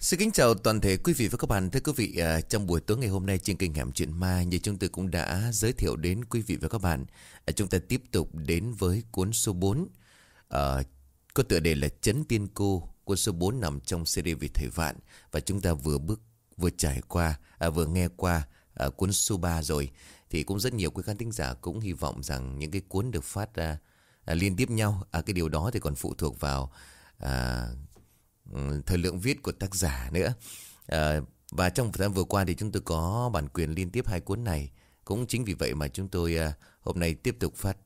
Xin kính chào toàn thể quý vị và các bạn. Thưa quý vị, à, trong buổi tối ngày hôm nay trên kênh Hẻm Chuyện Ma như chúng tôi cũng đã giới thiệu đến quý vị và các bạn. À, chúng ta tiếp tục đến với cuốn số 4. À, có tựa đề là Chấn Tiên Cô. Cuốn số 4 nằm trong series về Thầy Vạn. Và chúng ta vừa bước, vừa trải qua, à, vừa nghe qua à, cuốn số 3 rồi. Thì cũng rất nhiều quý khán thính giả cũng hy vọng rằng những cái cuốn được phát ra à, liên tiếp nhau. À, cái điều đó thì còn phụ thuộc vào... À, Ừ, thời lượng viết của tác giả nữa. À, và trong thời gian vừa qua thì chúng tôi có bản quyền liên tiếp hai cuốn này. Cũng chính vì vậy mà chúng tôi à, hôm nay tiếp tục phát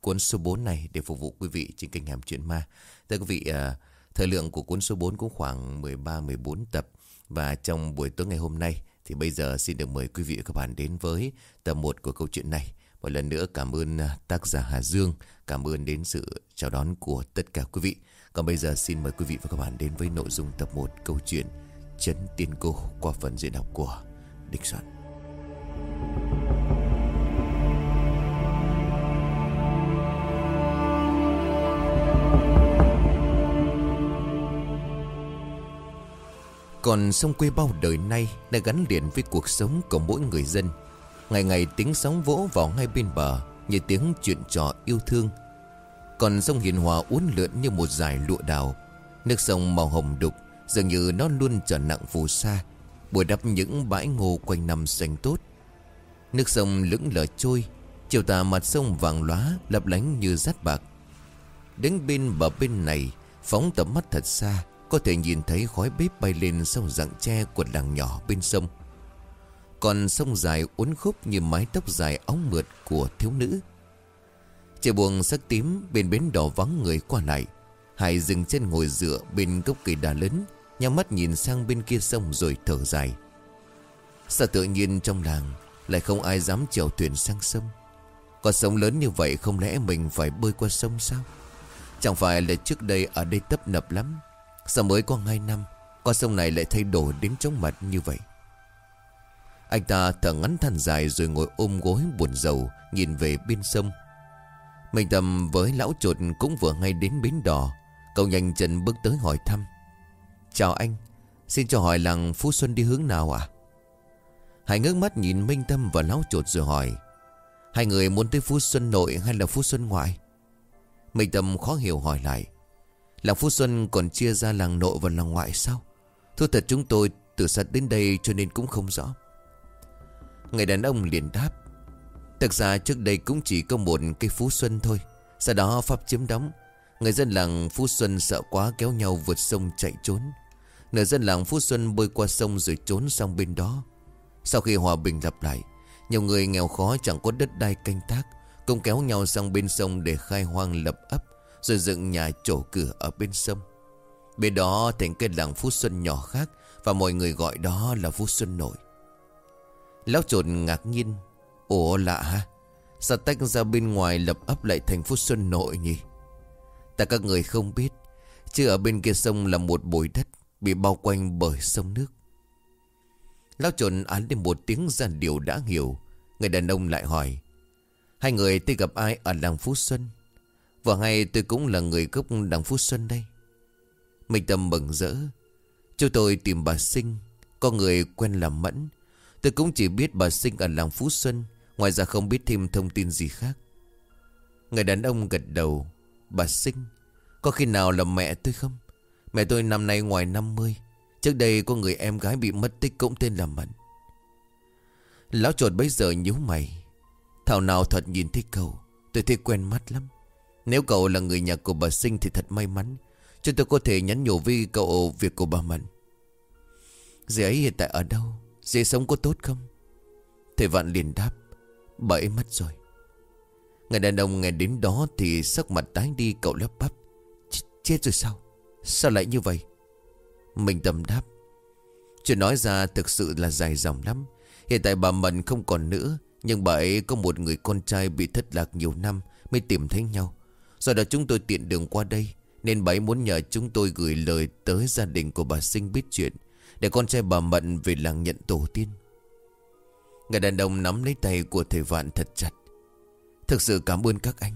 cuốn số 4 này để phục vụ quý vị trên kênh Hàm Chuyện Ma. Thưa quý vị, à, thời lượng của cuốn số 4 cũng khoảng 13-14 tập. Và trong buổi tối ngày hôm nay thì bây giờ xin được mời quý vị và các bạn đến với tập 1 của câu chuyện này. Một lần nữa cảm ơn tác giả Hà Dương, cảm ơn đến sự chào đón của tất cả quý vị. Còn bây giờ xin mời quý vị và các bạn đến với nội dung tập 1 câu chuyện Chấn Tiên Cô qua phần diễn đọc của Địch Soạn. Còn sông quê bao đời nay đã gắn liền với cuộc sống của mỗi người dân. Ngày ngày tiếng sóng vỗ vào ngay bên bờ như tiếng chuyện trò yêu thương còn sông Hiền Hòa uốn lượn như một dải lụa đào. Nước sông màu hồng đục, Dường như nó luôn trở nặng phù sa Bồi đắp những bãi ngô quanh năm xanh tốt. Nước sông lững lờ trôi, Chiều tà mặt sông vàng lóa, Lấp lánh như rát bạc. Đứng bên bờ bên này, Phóng tầm mắt thật xa, Có thể nhìn thấy khói bếp bay lên Sau rặng tre của làng nhỏ bên sông. Còn sông dài uốn khúc Như mái tóc dài óng mượt của thiếu nữ. Trời buồn sắc tím bên bến đỏ vắng người qua lại. Hải dừng chân ngồi dựa bên gốc cây đá lớn, Nhắm mắt nhìn sang bên kia sông rồi thở dài. Sao tự nhiên trong làng, Lại không ai dám chèo thuyền sang sông. Có sông lớn như vậy Không lẽ mình phải bơi qua sông sao? Chẳng phải là trước đây ở đây tấp nập lắm. Sao mới qua hai năm, Con sông này lại thay đổi đến chóng mặt như vậy? Anh ta thở ngắn than dài Rồi ngồi ôm gối buồn rầu, Nhìn về bên sông mình tầm với lão chuột cũng vừa ngay đến bến đò. Cậu nhanh chân bước tới hỏi thăm. Chào anh, Xin cho hỏi làng Phú Xuân đi hướng nào ạ? À? Hải ngước mắt nhìn Minh Tâm và lão chuột rồi hỏi. Hai người muốn tới Phú Xuân nội hay là Phú Xuân ngoại? Minh Tâm khó hiểu hỏi lại. Làng Phú Xuân còn chia ra làng nội và làng ngoại sao? Thưa thật chúng tôi từ xa đến đây cho nên cũng không rõ. Người đàn ông liền đáp. Thực ra trước đây cũng chỉ có một cây Phú Xuân thôi. Sau đó Pháp chiếm đóng. Người dân làng Phú Xuân sợ quá kéo nhau vượt sông chạy trốn. Người dân làng Phú Xuân bơi qua sông rồi trốn sang bên đó. Sau khi hòa bình lập lại, Nhiều người nghèo khó chẳng có đất đai canh tác, Cũng kéo nhau sang bên sông để khai hoang lập ấp, Rồi dựng nhà trổ cửa ở bên sông. Bên đó thành cái làng Phú Xuân nhỏ khác Và mọi người gọi đó là Phú Xuân Nội. Lão trộn ngạc nhiên Ủa lạ ha Sao tách ra bên ngoài lập ấp lại thành phố Xuân Nội nhỉ? Ta các người không biết, Chứ ở bên kia sông là một bồi đất Bị bao quanh bởi sông nước. Lão trộn án lên một tiếng giàn điều đã hiểu. Người đàn ông lại hỏi, Hai người tôi gặp ai ở làng Phú Xuân? Và hay tôi cũng là người gốc làng Phú Xuân đây? Mình tâm mừng rỡ, Chúng tôi tìm bà Sinh, Có người quen làm mẫn. Tôi cũng chỉ biết bà Sinh ở làng Phú Xuân. Ngoài ra không biết thêm thông tin gì khác. Người đàn ông gật đầu. Bà sinh, Có khi nào là mẹ tôi không? Mẹ tôi năm nay ngoài 50 Trước đây có người em gái bị mất tích cũng tên là Mận. Lão trột bây giờ nhíu mày. Thảo nào thật nhìn thấy cậu, Tôi thấy quen mắt lắm. Nếu cậu là người nhà của bà Sinh thì thật may mắn Chúng tôi có thể nhắn nhủ với cậu việc của bà Mận. Dì ấy hiện tại ở đâu? Dì sống có tốt không? Thầy Vạn liền đáp. Bà ấy mất rồi. Người đàn ông nghe đến đó thì sắc mặt tái đi, cậu lắp bắp. Ch, Chết rồi sao? Sao lại như vậy? Mình tầm đáp. Chuyện nói ra thực sự là dài dòng lắm. Hiện tại bà Mận không còn nữa, Nhưng bà ấy có một người con trai bị thất lạc nhiều năm Mới tìm thấy nhau. Do đó chúng tôi tiện đường qua đây, Nên bà ấy muốn nhờ chúng tôi gửi lời tới gia đình của bà Sinh biết chuyện, Để con trai bà Mận về làng nhận tổ tiên. Người đàn ông nắm lấy tay của thầy Vạn thật chặt. Thực sự cảm ơn các anh.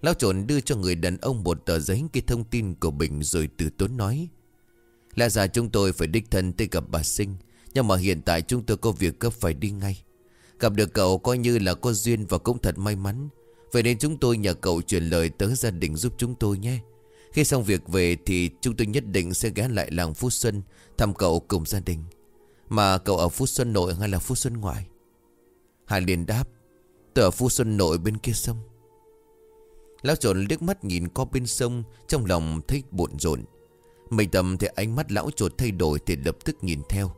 Lão trộn đưa cho người đàn ông một tờ giấy ghi thông tin của Bình rồi từ tốn nói, Lẽ ra chúng tôi phải đích thân tới gặp bà Sinh, Nhưng mà hiện tại chúng tôi có việc cấp phải đi ngay. Gặp được cậu coi như là có duyên và cũng thật may mắn. Vậy nên chúng tôi nhờ cậu truyền lời tới gia đình giúp chúng tôi nhé. Khi xong việc về thì chúng tôi nhất định sẽ ghé lại làng Phú Xuân Thăm cậu cùng gia đình. Mà cậu ở Phú Xuân nội hay là Phú Xuân ngoại? Hải liền đáp Tôi ở Phú Xuân nội bên kia sông. Lão trộn liếc mắt nhìn co bên sông, Trong lòng thấy bộn rộn. Mình tầm thì ánh mắt lão trột thay đổi Thì lập tức nhìn theo.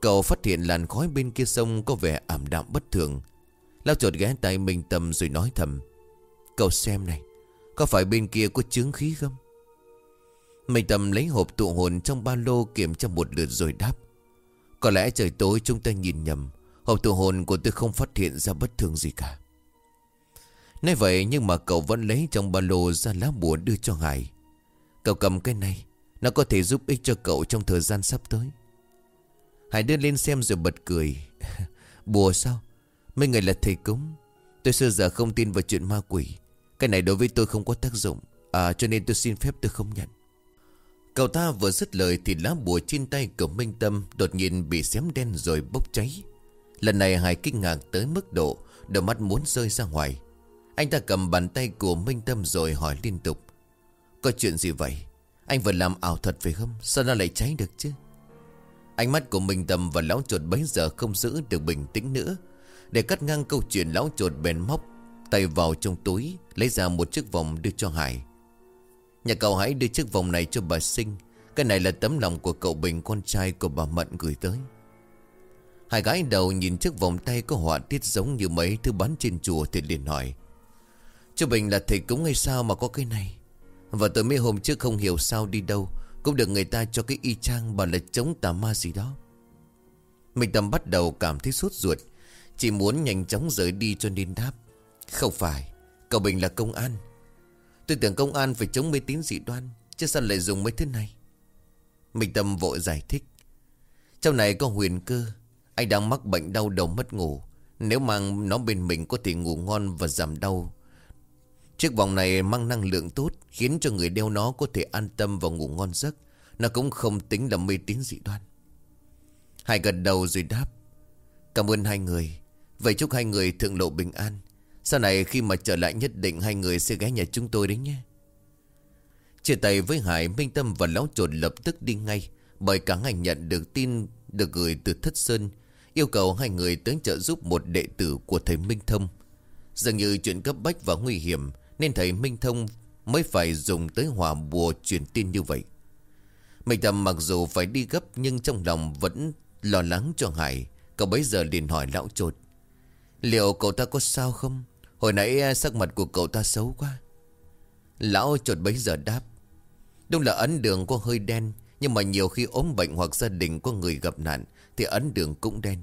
Cậu phát hiện làn khói bên kia sông Có vẻ ảm đạm bất thường. Lão trột ghé tay mình tầm rồi nói thầm, Cậu xem này, Có phải bên kia có chướng khí không? Mình tầm lấy hộp tụ hồn Trong ba lô kiểm tra một lượt rồi đáp có lẽ trời tối chúng ta nhìn nhầm. Hộp tù hồn của tôi không phát hiện ra bất thường gì cả. Nói vậy nhưng mà cậu vẫn lấy trong ba lô ra lá bùa đưa cho Hải Cậu cầm cái này, Nó có thể giúp ích cho cậu trong thời gian sắp tới. Hải đưa lên xem rồi bật cười. Bùa sao? Mấy người là thầy cúng. Tôi xưa giờ không tin vào chuyện ma quỷ. Cái này đối với tôi không có tác dụng. À cho nên tôi xin phép tôi không nhận. Cậu ta vừa dứt lời Thì lá bùa trên tay của Minh Tâm Đột nhiên bị xém đen rồi bốc cháy. Lần này Hải kinh ngạc tới mức độ Đôi mắt muốn rơi ra ngoài. Anh ta cầm bàn tay của Minh Tâm rồi hỏi liên tục. Có chuyện gì vậy? Anh vừa làm ảo thuật phải không? Sao nó lại cháy được chứ? Ánh mắt của Minh Tâm và lão chuột bấy giờ không giữ được bình tĩnh nữa. Để cắt ngang câu chuyện lão chuột bèn móc Tay vào trong túi, Lấy ra một chiếc vòng đưa cho Hải. Nhà cậu hãy đưa chiếc vòng này cho bà Sinh. Cái này là tấm lòng của cậu Bình, con trai của bà Mận gửi tới. Hai gái đầu nhìn chiếc vòng tay có họa tiết giống như mấy thứ bán trên chùa thì liền hỏi, Chú Bình là thầy cúng hay sao mà có cái này? Và tôi mấy hôm trước không hiểu sao đi đâu, Cũng được người ta cho cái y chang bảo là chống tà ma gì đó. Mình Tâm bắt đầu cảm thấy sốt ruột, Chỉ muốn nhanh chóng rời đi cho nên đáp, Không phải, Cậu Bình là công an Tôi tưởng công an phải chống mê tín dị đoan, Chứ sao lại dùng mấy thứ này? Mình tâm vội giải thích. Trong này có huyền cơ anh đang mắc bệnh đau đầu mất ngủ, Nếu mang nó bên mình có thể ngủ ngon và giảm đau. Chiếc vòng này mang năng lượng tốt, Khiến cho người đeo nó có thể an tâm và ngủ ngon giấc. Nó cũng không tính là mê tín dị đoan. Hai gật đầu rồi đáp. Cảm ơn hai người. Vậy chúc hai người thượng lộ bình an. Sau này khi mà trở lại nhất định Hai người sẽ ghé nhà chúng tôi đấy nhé. Chia tay với Hải, Minh Tâm và Lão Trột lập tức đi ngay, Bởi cả ngày nhận được tin Được gửi từ Thất Sơn, Yêu cầu hai người tới trợ giúp một đệ tử của thầy Minh Thông. Dường như chuyện cấp bách và nguy hiểm, Nên thầy Minh Thông mới phải dùng tới hòa bùa truyền tin như vậy. Minh Tâm mặc dù phải đi gấp, Nhưng trong lòng vẫn lo lắng cho Hải. Cậu bấy giờ liền hỏi lão trột Liệu cậu ta có sao không? Hồi nãy à, sắc mặt của cậu ta xấu quá. Lão trột bấy giờ đáp. Đúng là ấn đường có hơi đen, Nhưng mà nhiều khi ốm bệnh hoặc gia đình có người gặp nạn thì ấn đường cũng đen.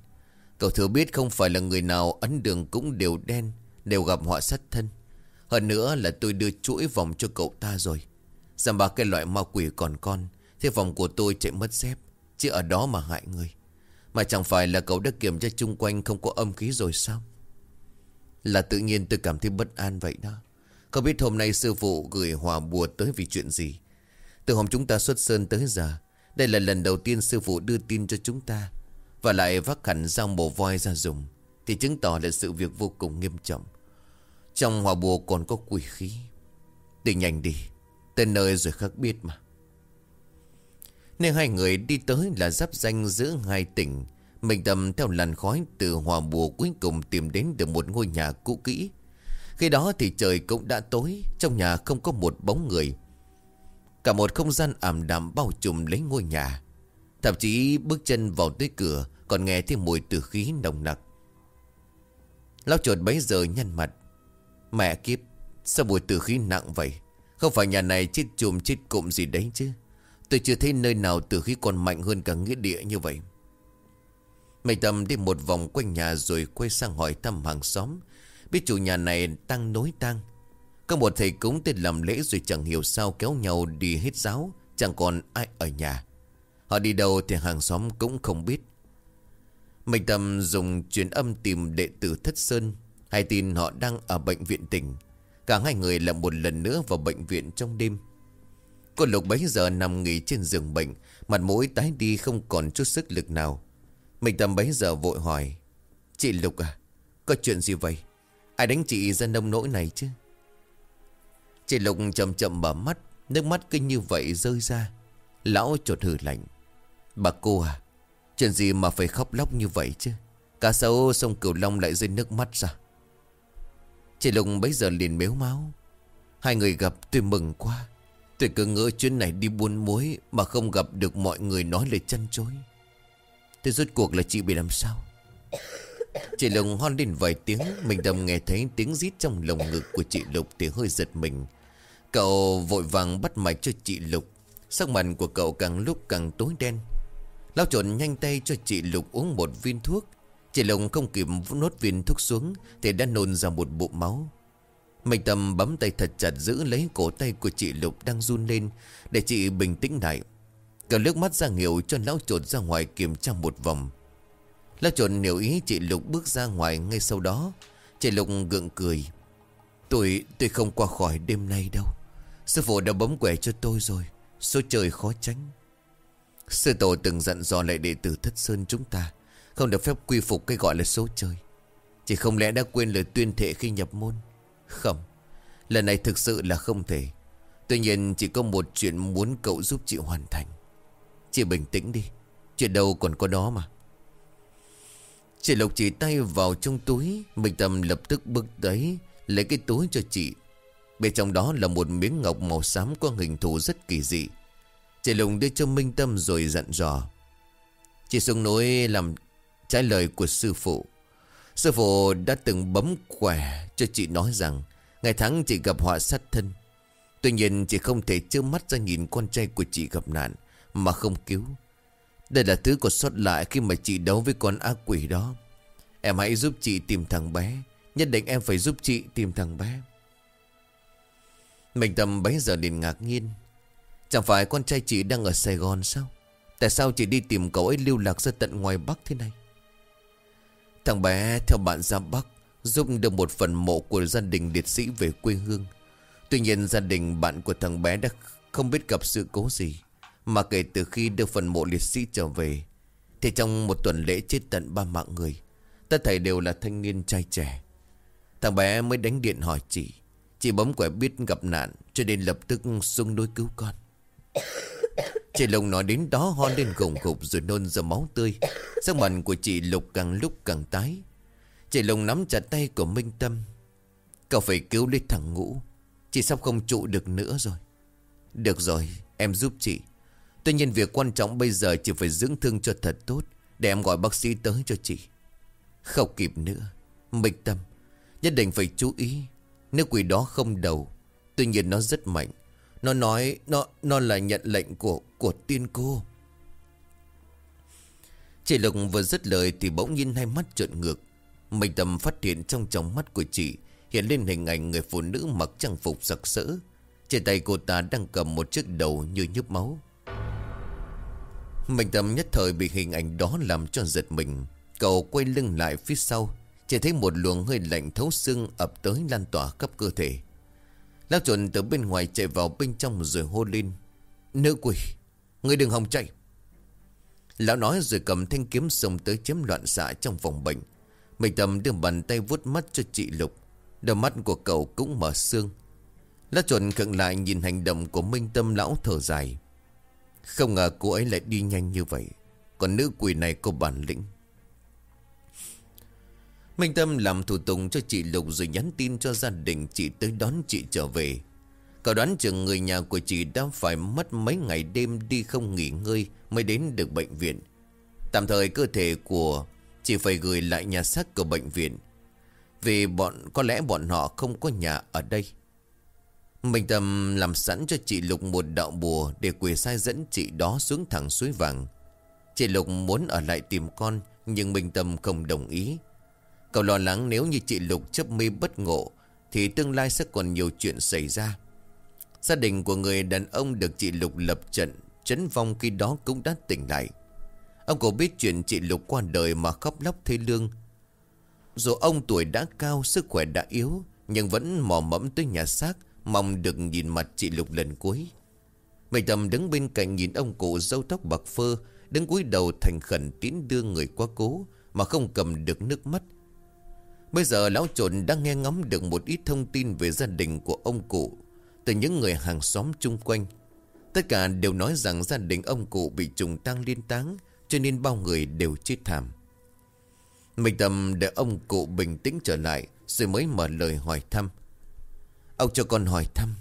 Cậu thừa biết không phải là người nào ấn đường cũng đều đen, Đều gặp họa sát thân. Hơn nữa là tôi đưa chuỗi vòng cho cậu ta rồi. Giảm ba cái loại ma quỷ còn con Thế vòng của tôi chạy mất dép Chứ ở đó mà hại người. Mà chẳng phải là cậu đã kiểm tra chung quanh Không có âm khí rồi sao? Là tự nhiên tôi cảm thấy bất an vậy đó. Không biết hôm nay sư phụ gửi hòa bùa tới vì chuyện gì. Từ hôm chúng ta xuất sơn tới giờ, Đây là lần đầu tiên sư phụ đưa tin cho chúng ta. Và lại vác hẳn dao mổ voi ra dùng, Thì chứng tỏ là sự việc vô cùng nghiêm trọng. Trong hòa bùa còn có quỷ khí. Đi nhanh đi Tên nơi rồi khắc biết mà. Nên hai người đi tới là giáp danh giữa hai tỉnh mình tầm theo làn khói từ hòa bùa cuối cùng tìm đến được một ngôi nhà cũ kỹ. Khi đó thì trời cũng đã tối, Trong nhà không có một bóng người. Cả một không gian ảm đạm bao trùm lấy ngôi nhà. Thậm chí bước chân vào tới cửa Còn nghe thấy mùi tử khí nồng nặc. Lão chuột bấy giờ nhăn mặt. Mẹ kiếp, Sao mùi tử khí nặng vậy? Không phải nhà này chết chùm chết cụm gì đấy chứ? Tôi chưa thấy nơi nào tử khí còn mạnh hơn cả nghĩa địa như vậy. Mày tầm đi một vòng quanh nhà rồi quay sang hỏi thăm hàng xóm. Biết chủ nhà này tăng nối tăng Có một thầy cúng tên làm lễ rồi chẳng hiểu sao kéo nhau đi hết giáo, Chẳng còn ai ở nhà. Họ đi đâu thì hàng xóm cũng không biết. Mình Tâm dùng truyền âm tìm đệ tử Thất Sơn, Hay tin họ đang ở bệnh viện tỉnh. Cả hai người lại một lần nữa vào bệnh viện trong đêm. Cô Lục bấy giờ nằm nghỉ trên giường bệnh, Mặt mũi tái đi không còn chút sức lực nào. Mình Tâm bấy giờ vội hỏi, Chị Lục à Có chuyện gì vậy? Ai đánh chị ra nông nỗi này chứ? Chị Lục chậm chậm mở mắt, Nước mắt kinh như vậy rơi ra. Lão chột hử lạnh, Bà cô à Chuyện gì mà phải khóc lóc như vậy chứ? Cá sấu sông Cửu Long lại rơi nước mắt ra. Chị Lục bấy giờ liền mếu máu, Hai người gặp tôi mừng quá. Tôi cứ ngỡ chuyến này đi buôn muối Mà không gặp được mọi người nói lời chân chối. Thế rốt cuộc là chị bị làm sao? Chị Lục hon lên vài tiếng, Mình đầm nghe thấy tiếng rít trong lồng ngực của chị Lục Thì hơi giật mình. Cậu vội vàng bắt mạch cho chị Lục. Sắc mặt của cậu càng lúc càng tối đen. Lao trộn nhanh tay cho chị Lục uống một viên thuốc. Chị Lục không kịp nốt viên thuốc xuống Thì đã nôn ra một bụng máu. Mình tầm bấm tay thật chặt giữ lấy cổ tay của chị Lục đang run lên Để chị bình tĩnh lại. Cậu nước mắt ra hiệu cho lão trộn ra ngoài kiểm tra một vòng. Lão trộn hiểu ý chị Lục bước ra ngoài ngay sau đó. Chị Lục gượng cười. Tôi, tôi không qua khỏi đêm nay đâu. Sư phụ đã bấm quẻ cho tôi rồi. Số trời khó tránh. Sư tổ từng dặn dò lại đệ tử thất sơn chúng ta Không được phép quy phục cái gọi là số trời. Chỉ không lẽ đã quên lời tuyên thệ khi nhập môn? Không. Lần này thực sự là không thể. Tuy nhiên chỉ có một chuyện muốn cậu giúp chị hoàn thành. Chị bình tĩnh đi. Chuyện đâu còn có đó mà. Chị Lộc chỉ tay vào trong túi. Minh Tâm lập tức bước tới, Lấy cái túi cho chị. Bên trong đó là một miếng ngọc màu xám Có hình thù rất kỳ dị. Chị lộc đưa cho Minh Tâm rồi dặn dò. Chị xuống núi làm trái lời của sư phụ. Sư phụ đã từng bấm quẻ cho chị nói rằng, Ngày tháng chị gặp họa sát thân. Tuy nhiên chị không thể trơ mắt ra nhìn con trai của chị gặp nạn. Mà không cứu. Đây là thứ còn sót lại khi mà chị đấu với con ác quỷ đó. Em hãy giúp chị tìm thằng bé. Nhất định em phải giúp chị tìm thằng bé. Mình tâm bấy giờ liền ngạc nhiên. Chẳng phải con trai chị đang ở Sài Gòn sao? Tại sao chị đi tìm cậu ấy lưu lạc ra tận ngoài Bắc thế này? Thằng bé, theo bạn ra Bắc, Giúp được một phần mộ của gia đình liệt sĩ về quê hương. Tuy nhiên gia đình bạn của thằng bé đã không biết gặp sự cố gì. Mà kể từ khi đưa phần mộ liệt sĩ trở về, Thì trong một tuần lễ chết tận ba mạng người, Tất thảy đều là thanh niên trai trẻ. Thằng bé mới đánh điện hỏi chị. Chị bấm quẻ biết gặp nạn, Cho nên lập tức xuống núi cứu con. Chị Lục nói đến đó ho lên gồng gục rồi nôn ra máu tươi. Sắc mặt của chị Lục càng lúc càng tái. Chị Lục nắm chặt tay của Minh Tâm. Cậu phải cứu lấy thằng ngũ. Chị sắp không trụ được nữa rồi. Được rồi, em giúp chị. Tuy nhiên việc quan trọng bây giờ chỉ phải dưỡng thương cho thật tốt, Để em gọi bác sĩ tới cho chị. Không kịp nữa Minh Tâm. Nhất định phải chú ý Nếu quỷ đó không đầu. Tuy nhiên nó rất mạnh. Nó nói, Nó nó là nhận lệnh của của tiên cô. Chị Lục vừa dứt lời Thì bỗng nhiên hai mắt trợn ngược. Mình tầm phát hiện trong tròng mắt của chị Hiện lên hình ảnh người phụ nữ mặc trang phục sặc sỡ. Trên tay cô ta đang cầm một chiếc đầu như nhấp máu. Mình tâm nhất thời bị hình ảnh đó làm cho giật mình. Cậu quay lưng lại phía sau, Chỉ thấy một luồng hơi lạnh thấu xương ập tới lan tỏa khắp cơ thể. Lão chuẩn từ bên ngoài chạy vào bên trong rồi hô lên, Nữ quỷ Người đừng hòng chạy. Lão nói rồi cầm thanh kiếm xông tới chém loạn xạ trong phòng bệnh. Mình tâm đưa bàn tay vuốt mắt cho chị Lục. Đôi mắt của cậu cũng mở xương Lão chuẩn khựng lại nhìn hành động của Minh Tâm lão thở dài. Không ngờ cô ấy lại đi nhanh như vậy Còn nữ quỷ này có bản lĩnh Minh Tâm làm thủ tục cho chị Lục rồi nhắn tin cho gia đình chị tới đón chị trở về. Cậu đoán chừng người nhà của chị đã phải mất mấy ngày đêm đi không nghỉ ngơi mới đến được bệnh viện. Tạm thời cơ thể của chị phải gửi lại nhà xác của bệnh viện. Vì bọn, có lẽ bọn họ không có nhà ở đây. Minh Tâm làm sẵn cho chị Lục một đạo bùa để quỷ sai dẫn chị đó xuống thẳng suối vàng. Chị Lục muốn ở lại tìm con nhưng Minh Tâm không đồng ý. Cậu lo lắng nếu như chị Lục chấp mê bất ngộ Thì tương lai sẽ còn nhiều chuyện xảy ra Gia đình của người đàn ông được chị Lục lập trận Chấn vong khi đó cũng đã tỉnh lại Ông cổ biết chuyện chị Lục qua đời mà khóc lóc thê lương Dù ông tuổi đã cao, sức khỏe đã yếu Nhưng vẫn mò mẫm tới nhà xác Mong được nhìn mặt chị Lục lần cuối. Mày tầm đứng bên cạnh nhìn ông cụ râu tóc bạc phơ, Đứng cúi đầu thành khẩn tiến đưa người qua cố Mà không cầm được nước mắt. Bây giờ lão trộn đang nghe ngóng được một ít thông tin về gia đình của ông cụ Từ những người hàng xóm chung quanh. Tất cả đều nói rằng gia đình ông cụ bị trùng tăng liên táng, Cho nên bao người đều chết thảm. Mình tầm để ông cụ bình tĩnh trở lại, Rồi mới mở lời hỏi thăm. Ông cho con hỏi thăm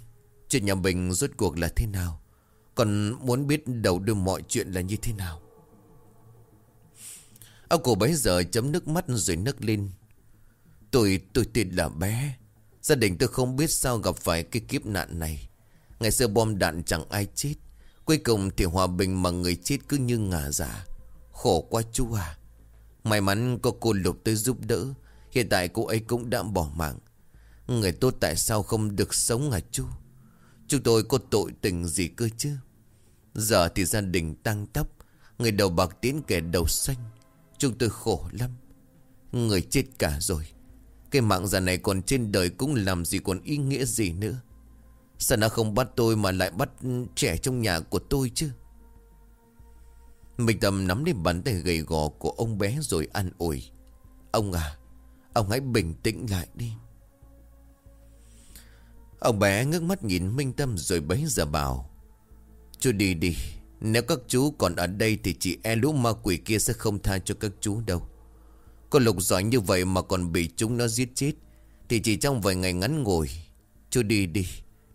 Chuyện nhà mình rốt cuộc là thế nào? Còn muốn biết đầu đưa mọi chuyện là như thế nào? Ông cụ bấy giờ chấm nước mắt rồi nức lên. Tôi, tôi tên là bé. Gia đình tôi không biết sao gặp phải cái kiếp nạn này. Ngày xưa bom đạn chẳng ai chết. Cuối cùng thì hòa bình mà người chết cứ như ngả giả Khổ quá chú à. May mắn có cô Lục tới giúp đỡ. Hiện tại cô ấy cũng đã bỏ mạng. Người tốt tại sao không được sống hả chú? Chúng tôi có tội tình gì cơ chứ? Giờ thì gia đình tăng tóc Người đầu bạc tiến kẻ đầu xanh. Chúng tôi khổ lắm, Người chết cả rồi. Cái mạng già này còn trên đời cũng làm gì còn ý nghĩa gì nữa? Sao nó không bắt tôi mà lại bắt trẻ trong nhà của tôi chứ? Mình tầm nắm lên bàn tay gầy gò của ông bé rồi an ủi. Ông à Ông hãy bình tĩnh lại đi. Ông bé ngước mắt nhìn Minh Tâm rồi bấy giờ bảo, Chú đi đi, Nếu các chú còn ở đây Thì chị e lũ ma quỷ kia sẽ không tha cho các chú đâu. Con lục giỏi như vậy mà còn bị chúng nó giết chết, Thì chỉ trong vài ngày ngắn ngồi Chú đi đi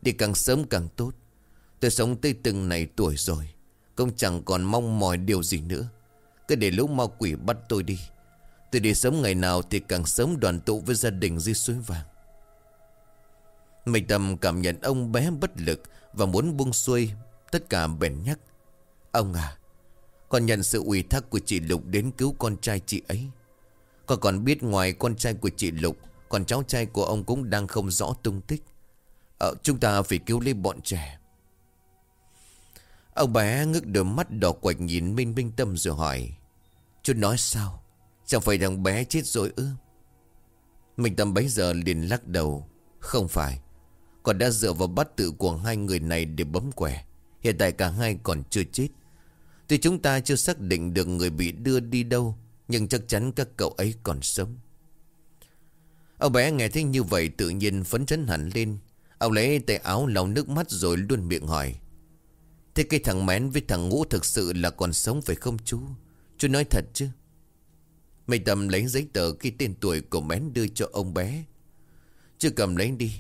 Đi càng sớm càng tốt. Tôi sống tới từng này tuổi rồi, Cũng chẳng còn mong mỏi điều gì nữa. Cứ để lũ ma quỷ bắt tôi đi. Tôi đi sớm ngày nào Thì càng sớm đoàn tụ với gia đình dưới suối vàng. Mình tầm cảm nhận ông bé bất lực Và muốn buông xuôi Tất cả bèn nhắc Ông à Con nhận sự ủy thác của chị Lục đến cứu con trai chị ấy. Con còn biết ngoài con trai của chị Lục Còn cháu trai của ông cũng đang không rõ tung tích. Ờ, Chúng ta phải cứu lấy bọn trẻ. Ông bé ngước đôi mắt đỏ quạch nhìn Minh Minh Tâm rồi hỏi Chú nói sao? Chẳng phải thằng bé chết rồi ư? Minh Tâm bấy giờ liền lắc đầu Không phải còn đã dựa vào bắt tự của hai người này để bấm quẻ. Hiện tại cả hai còn chưa chết. Tuy chúng ta chưa xác định được người bị đưa đi đâu, Nhưng chắc chắn các cậu ấy còn sống. Ông bé nghe thấy như vậy tự nhiên phấn chấn hẳn lên. Ông lấy tay áo lau nước mắt rồi luôn miệng hỏi. Thế cái thằng mén với thằng ngũ thực sự là còn sống phải không chú? Chú nói thật chứ? Mày tầm lấy giấy tờ cái tên tuổi của mén đưa cho ông bé. Chưa cầm lấy đi.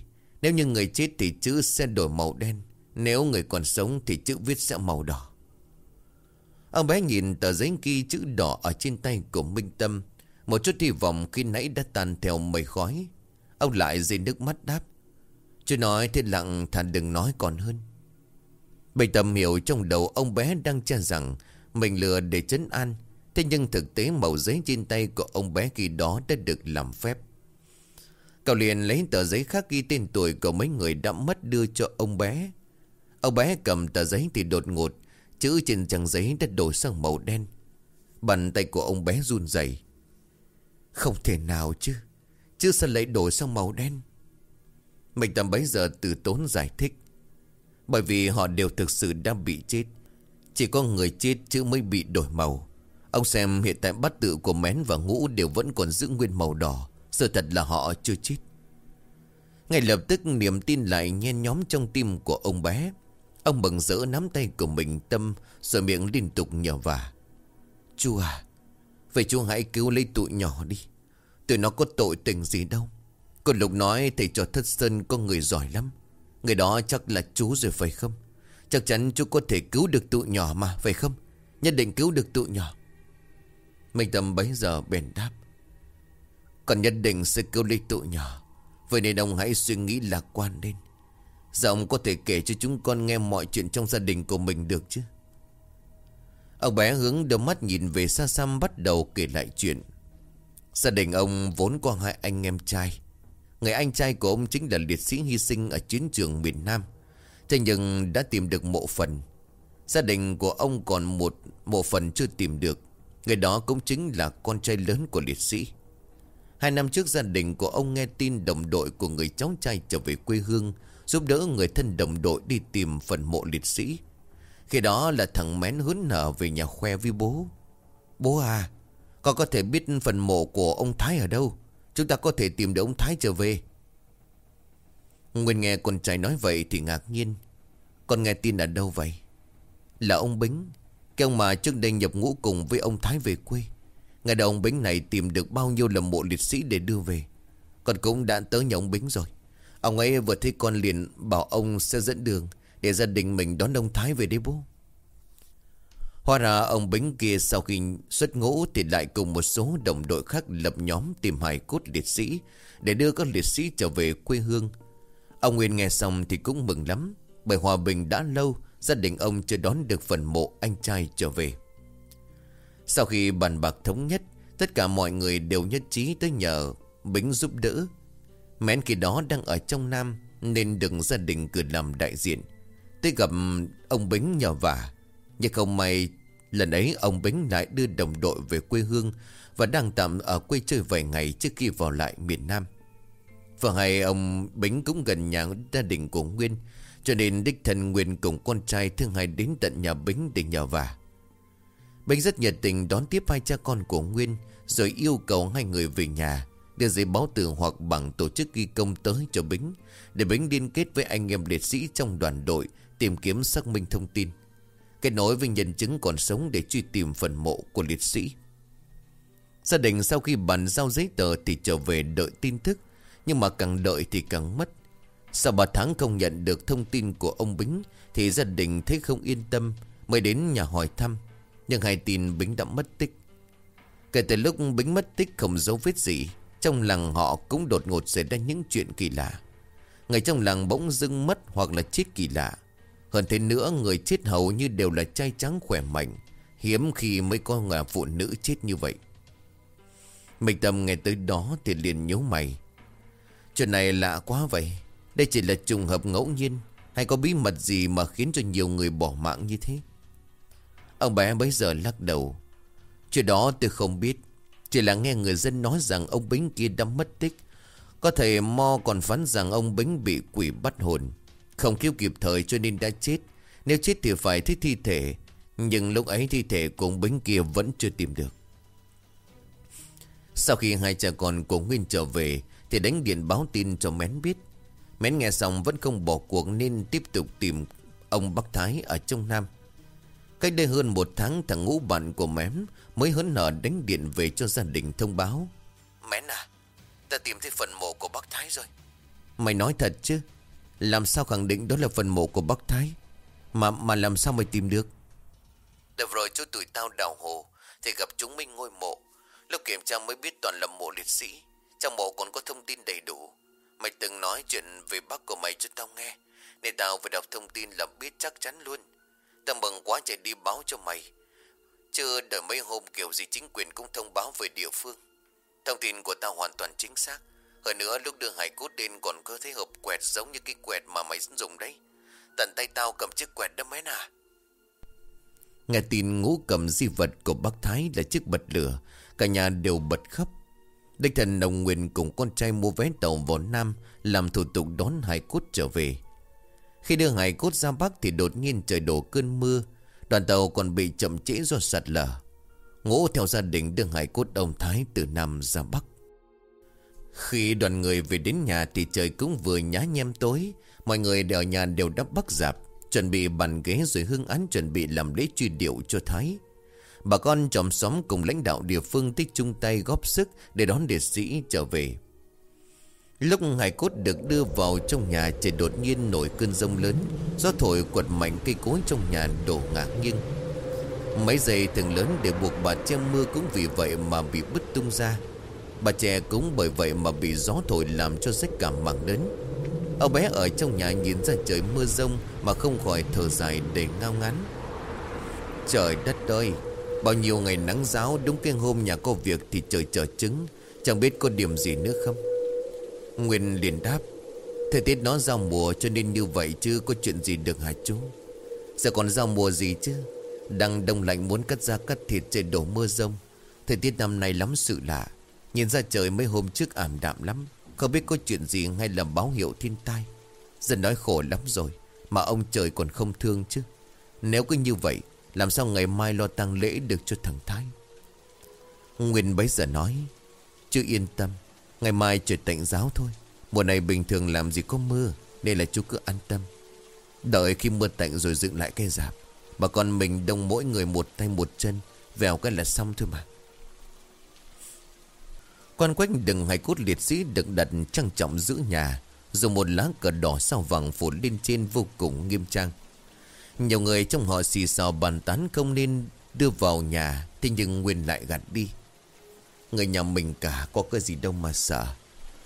Nếu như người chết thì chữ sẽ đổi màu đen, Nếu người còn sống thì chữ viết sẽ màu đỏ. Ông bé nhìn tờ giấy ghi chữ đỏ ở trên tay của Minh Tâm. Một chút hy vọng khi nãy đã tan theo mây khói. Ông lại dây nước mắt đáp. Chưa nói thế lặng thà đừng nói còn hơn. Bình tâm hiểu trong đầu ông bé đang cho rằng Mình lừa để chấn an. Thế nhưng thực tế màu giấy trên tay của ông bé khi đó đã được làm phép. Cậu liền lấy tờ giấy khác ghi tên tuổi của mấy người đã mất đưa cho ông bé. Ông bé cầm tờ giấy thì đột ngột, Chữ trên trang giấy đã đổi sang màu đen. Bàn tay của ông bé run rẩy. Không thể nào chứ Chứ sao lại đổi sang màu đen? Mình tầm bấy giờ từ tốn giải thích. Bởi vì họ đều thực sự đã bị chết. Chỉ có người chết chứ mới bị đổi màu. Ông xem hiện tại bát tự của mén và ngũ đều vẫn còn giữ nguyên màu đỏ. Sự thật là họ chưa chết. Ngay lập tức niềm tin lại nhen nhóm trong tim của ông bé. Ông bừng rỡ nắm tay của mình tâm, Rồi miệng liên tục nhờ vả. Chú à Vậy chú hãy cứu lấy tụi nhỏ đi. Tụi nó có tội tình gì đâu. Còn Lục nói thầy trò thất sơn có người giỏi lắm. Người đó chắc là chú rồi phải không? Chắc chắn chú có thể cứu được tụi nhỏ mà, phải không? Nhất định cứu được tụi nhỏ. Minh Tâm bấy giờ bền đáp. Còn nhất định sẽ cứu lấy tụi nhỏ. Vậy nên ông hãy suy nghĩ lạc quan lên. Giờ ông có thể kể cho chúng con nghe mọi chuyện trong gia đình của mình được chứ? Ông bé hướng đôi mắt nhìn về xa xăm bắt đầu kể lại chuyện. Gia đình ông vốn có hai anh em trai. Người anh trai của ông chính là liệt sĩ hy sinh ở chiến trường miền Nam. Thế nhưng đã tìm được mộ phần. Gia đình của ông còn một mộ phần chưa tìm được. Người đó cũng chính là con trai lớn của liệt sĩ. Hai năm trước gia đình của ông nghe tin đồng đội của người cháu trai trở về quê hương, Giúp đỡ người thân đồng đội đi tìm phần mộ liệt sĩ. Khi đó là thằng mén hớn nở về nhà khoe với bố. Bố à Con có thể biết phần mộ của ông Thái ở đâu? Chúng ta có thể tìm được ông Thái trở về. Nguyên nghe con trai nói vậy thì ngạc nhiên. Con nghe tin ở đâu vậy? Là ông Bính, Cái ông mà trước đây nhập ngũ cùng với ông Thái về quê. Ngày đầu ông Bính này tìm được bao nhiêu là mộ liệt sĩ để đưa về Con cũng đã tới nhà ông Bính rồi Ông ấy vừa thấy con liền bảo ông sẽ dẫn đường Để gia đình mình đón ông Thái về đây bố Hóa ra ông Bính kia sau khi xuất ngũ thì lại cùng một số đồng đội khác lập nhóm tìm hài cốt liệt sĩ để đưa các liệt sĩ trở về quê hương. Ông Nguyên nghe xong thì cũng mừng lắm, bởi hòa bình đã lâu, gia đình ông chưa đón được phần mộ anh trai trở về. Sau khi bàn bạc thống nhất, tất cả mọi người đều nhất trí tới nhờ Bính giúp đỡ. Mén khi đó đang ở trong Nam, nên đừng gia đình cử làm đại diện. Tới gặp ông Bính nhờ vả, nhưng không may Lần ấy ông Bính lại đưa đồng đội về quê hương Và đang tạm ở quê chơi vài ngày trước khi vào lại miền Nam Và hay ông Bính cũng gần nhà gia đình của Nguyên, Cho nên đích thân Nguyên cùng con trai thương hai đến tận nhà Bính để nhờ vả Bính rất nhiệt tình đón tiếp hai cha con của Nguyên, Rồi yêu cầu hai người về nhà, Đưa giấy báo tử hoặc bằng tổ chức ghi công tới cho Bính, Để Bính liên kết với anh em liệt sĩ trong đoàn đội Tìm kiếm xác minh thông tin. Kết nối với nhân chứng còn sống để truy tìm phần mộ của liệt sĩ. Gia đình sau khi bàn giao giấy tờ thì trở về đợi tin tức, Nhưng mà càng đợi thì càng mất. Sau 3 tháng không nhận được thông tin của ông Bính, Thì gia đình thấy không yên tâm, Mới đến nhà hỏi thăm. Nhưng hai tin Bính đã mất tích. Kể từ lúc Bính mất tích không dấu vết gì, Trong làng họ cũng đột ngột xảy ra những chuyện kỳ lạ. Người trong làng bỗng dưng mất hoặc là chết kỳ lạ. Hơn thế nữa, người chết hầu như đều là trai trắng khỏe mạnh. Hiếm khi mới có người phụ nữ chết như vậy. Mình tâm nghe tới đó thì liền nhớ mày. Chuyện này lạ quá vậy. Đây chỉ là trùng hợp ngẫu nhiên. Hay có bí mật gì mà khiến cho nhiều người bỏ mạng như thế? Ông bé bấy giờ lắc đầu. Chuyện đó tôi không biết. Chỉ là nghe người dân nói rằng ông Bính kia đã mất tích. Có thể Mo còn phán rằng ông Bính bị quỷ bắt hồn. Không cứu kịp thời cho nên đã chết. Nếu chết thì phải thấy thi thể. Nhưng lúc ấy thi thể của ông Bính kia vẫn chưa tìm được. Sau khi hai cha con của Nguyên trở về, Thì đánh điện báo tin cho Mén biết. Mén nghe xong vẫn không bỏ cuộc Nên tiếp tục tìm ông Bắc Thái ở trong Nam. Cách đây hơn một tháng thằng ngũ bạn của Mén Mới hớn nở đánh điện về cho gia đình thông báo. Mén à Ta tìm thấy phần mộ của Bắc Thái rồi. Mày nói thật chứ làm sao khẳng định đó là phần mộ của bác Thái? Mà mà làm sao mày tìm được? Đợt rồi chú tụi tao đào hồ Thì gặp chúng mình ngôi mộ. Lúc kiểm tra mới biết toàn là mộ liệt sĩ Trong mộ còn có thông tin đầy đủ. Mày từng nói chuyện về bác của mày cho tao nghe Nên tao phải đọc thông tin là biết chắc chắn luôn Tao mừng quá chạy đi báo cho mày Chưa đợi mấy hôm kiểu gì chính quyền cũng thông báo về địa phương Thông tin của tao hoàn toàn chính xác hơn nữa lúc đưa hải cốt đến còn có thấy hộp quẹt giống như cái quẹt mà mày dùng đấy. Tận tay tao cầm chiếc quẹt đó mấy nà. Nghe tin ngũ cầm di vật của bác Thái là chiếc bật lửa. Cả nhà đều bật khóc. Đích thần đồng Nguyên cùng con trai mua vé tàu vào Nam làm thủ tục đón hải cốt trở về. Khi đưa hải cốt ra Bắc thì đột nhiên trời đổ cơn mưa. Đoàn tàu còn bị chậm trễ do sạt lở. Ngũ theo gia đình đưa hải cốt ông Thái từ Nam ra Bắc. Khi đoàn người về đến nhà thì trời cũng vừa nhá nhem tối Mọi người đều ở nhà đều đắp bắc dạp Chuẩn bị bàn ghế rồi hương án chuẩn bị làm lễ truy điệu cho Thái Bà con chòm xóm cùng lãnh đạo địa phương tích chung tay góp sức để đón liệt sĩ trở về Lúc hải cốt được đưa vào trong nhà trời đột nhiên nổi cơn rông lớn, Gió thổi quật mạnh cây cối trong nhà đổ ngã nghiêng. Mấy dây thường lớn để buộc bà che mưa cũng vì vậy mà bị bứt tung ra. Bà trẻ cũng bởi vậy mà bị gió thổi làm cho rách cả mảng lớn. Ông bé ở trong nhà nhìn ra trời mưa rông Mà không khỏi thở dài để ngao ngán. Trời đất ơi, Bao nhiêu ngày nắng giáo Đúng cái hôm nhà có việc thì trời trở trứng. Chẳng biết có điểm gì nữa không? Nguyên liền đáp, Thời tiết nó giao mùa cho nên như vậy chứ Có chuyện gì được hả chú? Giờ còn giao mùa gì chứ? Đang đông lạnh muốn cắt da cắt thịt trời đổ mưa rông. Thời tiết năm nay lắm sự lạ. Nhìn ra trời mấy hôm trước ảm đạm lắm. Không biết có chuyện gì hay là báo hiệu thiên tai. Dân nói khổ lắm rồi, Mà ông trời còn không thương chứ. Nếu cứ như vậy, Làm sao ngày mai lo tang lễ được cho thằng Thái? Nguyên bấy giờ nói Chứ yên tâm Ngày mai trời tạnh giáo thôi. Mùa này bình thường làm gì có mưa, Nên là chú cứ an tâm. Đợi khi mưa tạnh rồi dựng lại cây dạp Bà con mình đông mỗi người một tay một chân, Vèo cái là xong thôi mà. Quan quách đừng hay cốt liệt sĩ được đặt trang trọng giữ nhà Dùng một lá cờ đỏ sao vàng phủ lên trên vô cùng nghiêm trang. Nhiều người trong họ xì xào bàn tán không nên đưa vào nhà, Thế nhưng Nguyên lại gạt đi. Người nhà mình cả có cái gì đâu mà sợ.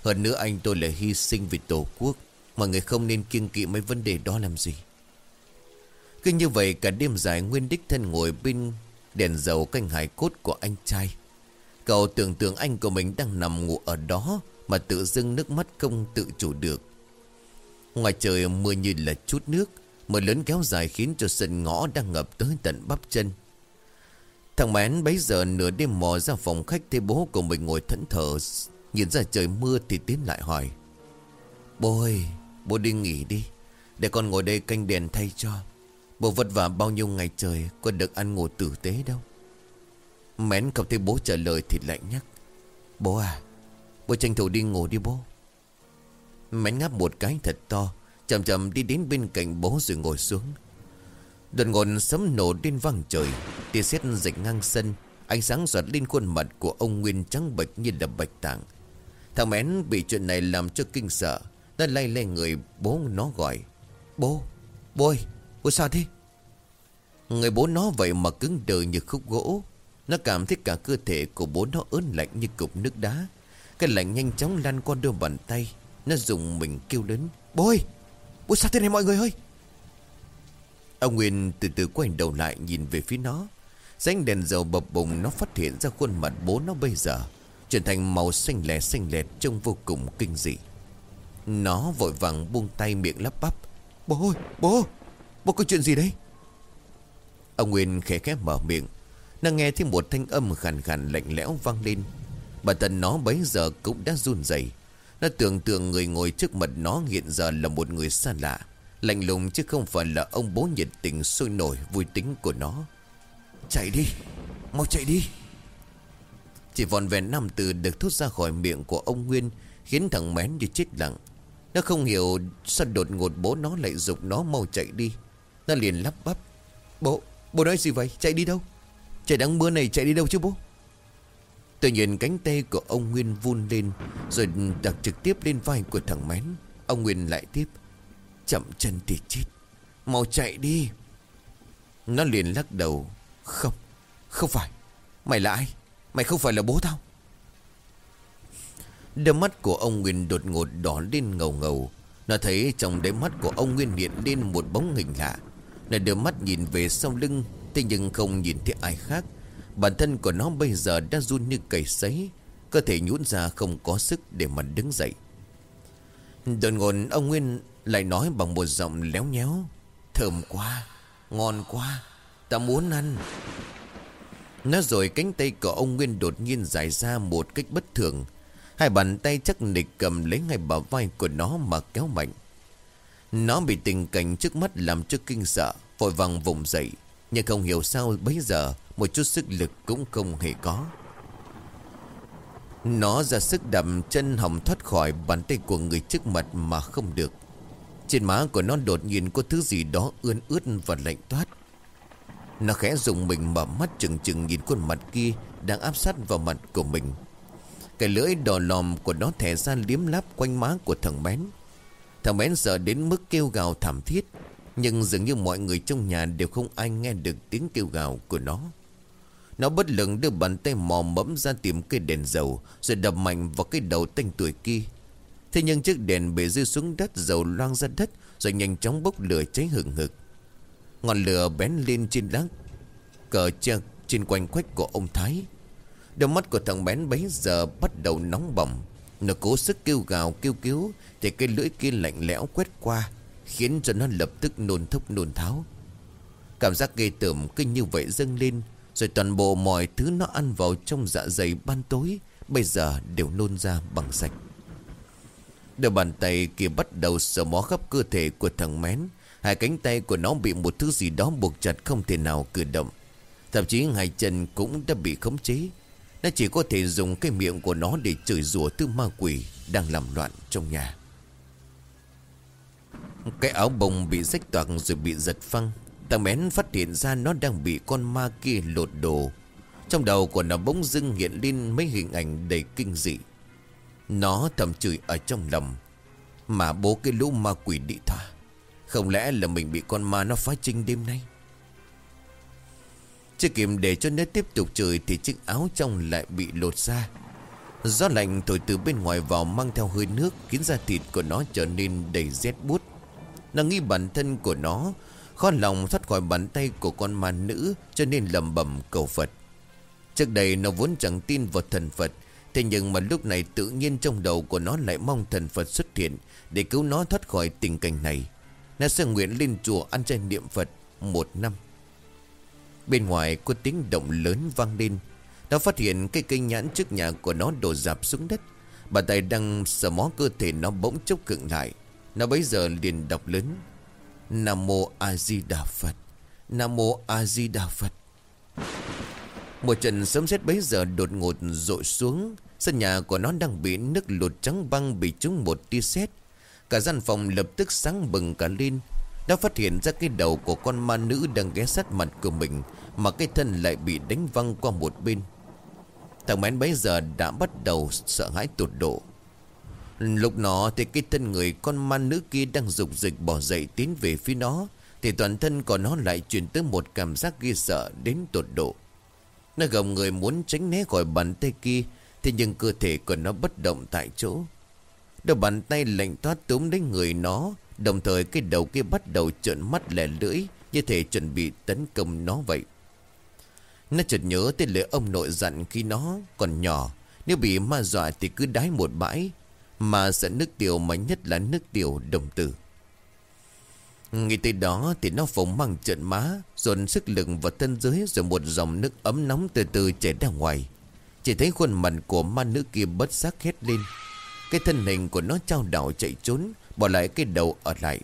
Hơn nữa anh tôi là hy sinh vì tổ quốc Mọi người không nên kiêng kỵ mấy vấn đề đó làm gì. Cứ như vậy, cả đêm dài Nguyên đích thân ngồi bên đèn dầu canh hải cốt của anh trai. Cậu tưởng tượng anh của mình đang nằm ngủ ở đó, Mà tự dưng nước mắt không tự chủ được. Ngoài trời mưa như là chút nước, Mưa lớn kéo dài khiến cho sân ngõ đang ngập tới tận bắp chân. Thằng Mén bấy giờ nửa đêm mò ra phòng khách thấy bố của mình ngồi thẫn thờ Nhìn ra trời mưa thì tiến lại hỏi. Bố ơi, bố đi nghỉ đi Để con ngồi đây canh đèn thay cho. Bố vất vả bao nhiêu ngày trời Con được ăn ngủ tử tế đâu. Mén không thấy bố trả lời thì lại nhắc. Bố à Bố tranh thủ đi ngủ đi bố. Mén ngáp một cái thật to Chậm chậm đi đến bên cạnh bố rồi ngồi xuống. Đột ngột sấm nổ lên vang trời. Tia sét dịch ngang sân Ánh sáng giọt lên khuôn mặt của ông Nguyên trắng bệch như là bạch tạng. Thằng Mén bị chuyện này làm cho kinh sợ Nó lay lay người bố nó gọi Bố, bố ơi, bố sao thế? Người bố nó vậy mà cứng đờ như khúc gỗ. Nó cảm thấy cả cơ thể của bố nó ớn lạnh như cục nước đá. Cái lạnh nhanh chóng lan qua đôi bàn tay. Nó dùng mình kêu lớn Bố ơi, bố sao thế này mọi người ơi? Ông Nguyên từ từ quay đầu lại nhìn về phía nó. Ránh đèn dầu bập bùng nó phát hiện ra khuôn mặt bố nó bây giờ, Chuyển thành màu xanh lè xanh lẹt trông vô cùng kinh dị. Nó vội vàng buông tay miệng lắp bắp. Bố ơi, bố Bố có chuyện gì đấy? Ông Nguyên khẽ khẽ mở miệng. Nó nghe thấy một thanh âm khàn khàn lạnh lẽo vang lên. Bà thân nó bấy giờ cũng đã run rẩy. Nó tưởng tượng người ngồi trước mặt nó hiện giờ là một người xa lạ. Lạnh lùng chứ không phải là ông bố nhiệt tình sôi nổi vui tính của nó. Chạy đi Mau chạy đi. Chỉ vòn vẹn năm từ được thốt ra khỏi miệng của ông Nguyên Khiến thằng mén như chết lặng. Nó không hiểu sao đột ngột bố nó lại dục nó mau chạy đi. Nó liền lắp bắp Bố, bố nói gì vậy, chạy đi đâu? Trời đang mưa này chạy đi đâu chứ bố? Tự nhiên cánh tay của ông Nguyên vun lên Rồi đặt trực tiếp lên vai của thằng mén. Ông Nguyên lại tiếp Chậm chân thì chết. Mau chạy đi. Nó liền lắc đầu. Không Không phải. Mày là ai? Mày không phải là bố tao. Đôi mắt của ông Nguyên đột ngột đỏ lên ngầu ngầu. Nó thấy trong đáy mắt của ông Nguyên hiện lên một bóng hình lạ. Nó đưa mắt nhìn về sau lưng, Thế nhưng không nhìn thấy ai khác. Bản thân của nó bây giờ đã run như cầy sấy. Cơ thể nhũn ra không có sức để mà đứng dậy. Đột ngột, ông Nguyên lại nói bằng một giọng léo nhéo. Thơm quá, Ngon quá, Ta muốn ăn. Nói rồi cánh tay của ông Nguyên đột nhiên dài ra một cách bất thường. Hai bàn tay chắc nịch cầm lấy ngay bả vai của nó mà kéo mạnh. Nó bị tình cảnh trước mắt làm cho kinh sợ, Vội vàng vùng dậy. Nhưng không hiểu sao bấy giờ, Một chút sức lực cũng không hề có. Nó ra sức đầm chân hỏng thoát khỏi bàn tay của người trước mặt mà không được trên má của nó đột nhiên có thứ gì đó ươn ướt và lạnh toát. Nó khẽ dùng mình mở mắt chừng chừng nhìn khuôn mặt kia Đang áp sát vào mặt của mình. Cái lưỡi đỏ lòm của nó thẻ ra liếm láp quanh má của thằng bén. Thằng bén sợ đến mức kêu gào thảm thiết, Nhưng dường như mọi người trong nhà đều không ai nghe được tiếng kêu gào của nó. Nó bất lực đưa bàn tay mò mẫm ra tìm cây đèn dầu, Rồi đập mạnh vào cái đầu tanh tuổi kia. Thế nhưng chiếc đèn bị rơi xuống đất dầu loang ra đất, Rồi nhanh chóng bốc lửa cháy hừng hực. Ngọn lửa bén lên trên lá cờ treo trên quanh quách của ông Thái. Đôi mắt của thằng bén bấy giờ bắt đầu nóng bỏng. Nó cố sức kêu gào, kêu cứu, Thì cây lưỡi kia lạnh lẽo quét qua, Khiến cho nó lập tức nôn thốc nôn tháo. Cảm giác ghê tởm cứ như vậy dâng lên, Rồi toàn bộ mọi thứ nó ăn vào trong dạ dày ban tối, Bây giờ đều nôn ra bằng sạch. Đôi bàn tay kia bắt đầu sờ mó khắp cơ thể của thằng mén. Hai cánh tay của nó bị một thứ gì đó buộc chặt không thể nào cử động. Thậm chí hai chân cũng đã bị khống chế. Nó chỉ có thể dùng cái miệng của nó để chửi rủa thứ ma quỷ đang làm loạn trong nhà. Cái áo bông bị rách toạc rồi bị giật phăng. Thằng mén phát hiện ra nó đang bị con ma kia lột đồ. Trong đầu của nó bỗng dưng hiện lên mấy hình ảnh đầy kinh dị. Nó thầm chửi ở trong lòng. Mà bố cái lũ ma quỷ đi thỏa Không lẽ là mình bị con ma nó phá trinh đêm nay? Chưa kịp để cho nó tiếp tục chửi Thì chiếc áo trong lại bị lột ra. Gió lạnh thổi từ bên ngoài vào mang theo hơi nước, Khiến da thịt của nó trở nên đầy rét bút Nó nghĩ bản thân của nó, Khó lòng thoát khỏi bàn tay của con ma nữ, Cho nên lầm bầm cầu Phật. Trước đây nó vốn chẳng tin vào thần Phật Thế nhưng mà lúc này tự nhiên trong đầu của nó lại mong thần Phật xuất hiện Để cứu nó thoát khỏi tình cảnh này. Nó sẽ nguyện lên chùa ăn chay niệm Phật một năm. Bên ngoài có tiếng động lớn vang lên. Nó phát hiện cái cây nhãn trước nhà của nó đổ dạp xuống đất. Bà tay đang sờ mó cơ thể nó bỗng chốc cựng lại. Nó bấy giờ liền đọc lớn. Nam Mô A Di Đà Phật. Nam Mô A Di Đà Phật. Một trận sớm xét bấy giờ đột ngột rội xuống. Sân nhà của nó đang bị nước lụt trắng băng bị trúng một tia sét. Cả gian phòng lập tức sáng bừng cả lên. Đã phát hiện ra cái đầu của con ma nữ đang ghé sát mặt của mình, Mà cái thân lại bị đánh văng qua một bên. Thằng mén bấy giờ đã bắt đầu sợ hãi tột độ. Lúc nó thì cái thân người con ma nữ kia đang dục dịch bỏ dậy tiến về phía nó, Thì toàn thân của nó lại chuyển tới một cảm giác ghi sợ đến tột độ. Nó gồng người muốn tránh né khỏi bàn tay kia, Thế nhưng cơ thể của nó bất động tại chỗ. Đầu bàn tay lạnh toát túm đến người nó, Đồng thời cái đầu kia bắt đầu trợn mắt lẻ lưỡi, Như thể chuẩn bị tấn công nó vậy. Nó chợt nhớ tới lời ông nội dặn khi nó còn nhỏ, Nếu bị ma dọa thì cứ đái một bãi, mà sẽ nước tiểu mà nhất là nước tiểu đồng tử. Nghĩ tới đó thì nó phồng mang trận má, Dồn sức lực vào thân dưới Rồi một dòng nước ấm nóng từ từ chảy ra ngoài. Chỉ thấy khuôn mặt của ma nữ kia bất giác hét lên. Cái thân hình của nó trao đảo chạy trốn, Bỏ lại cái đầu ở lại.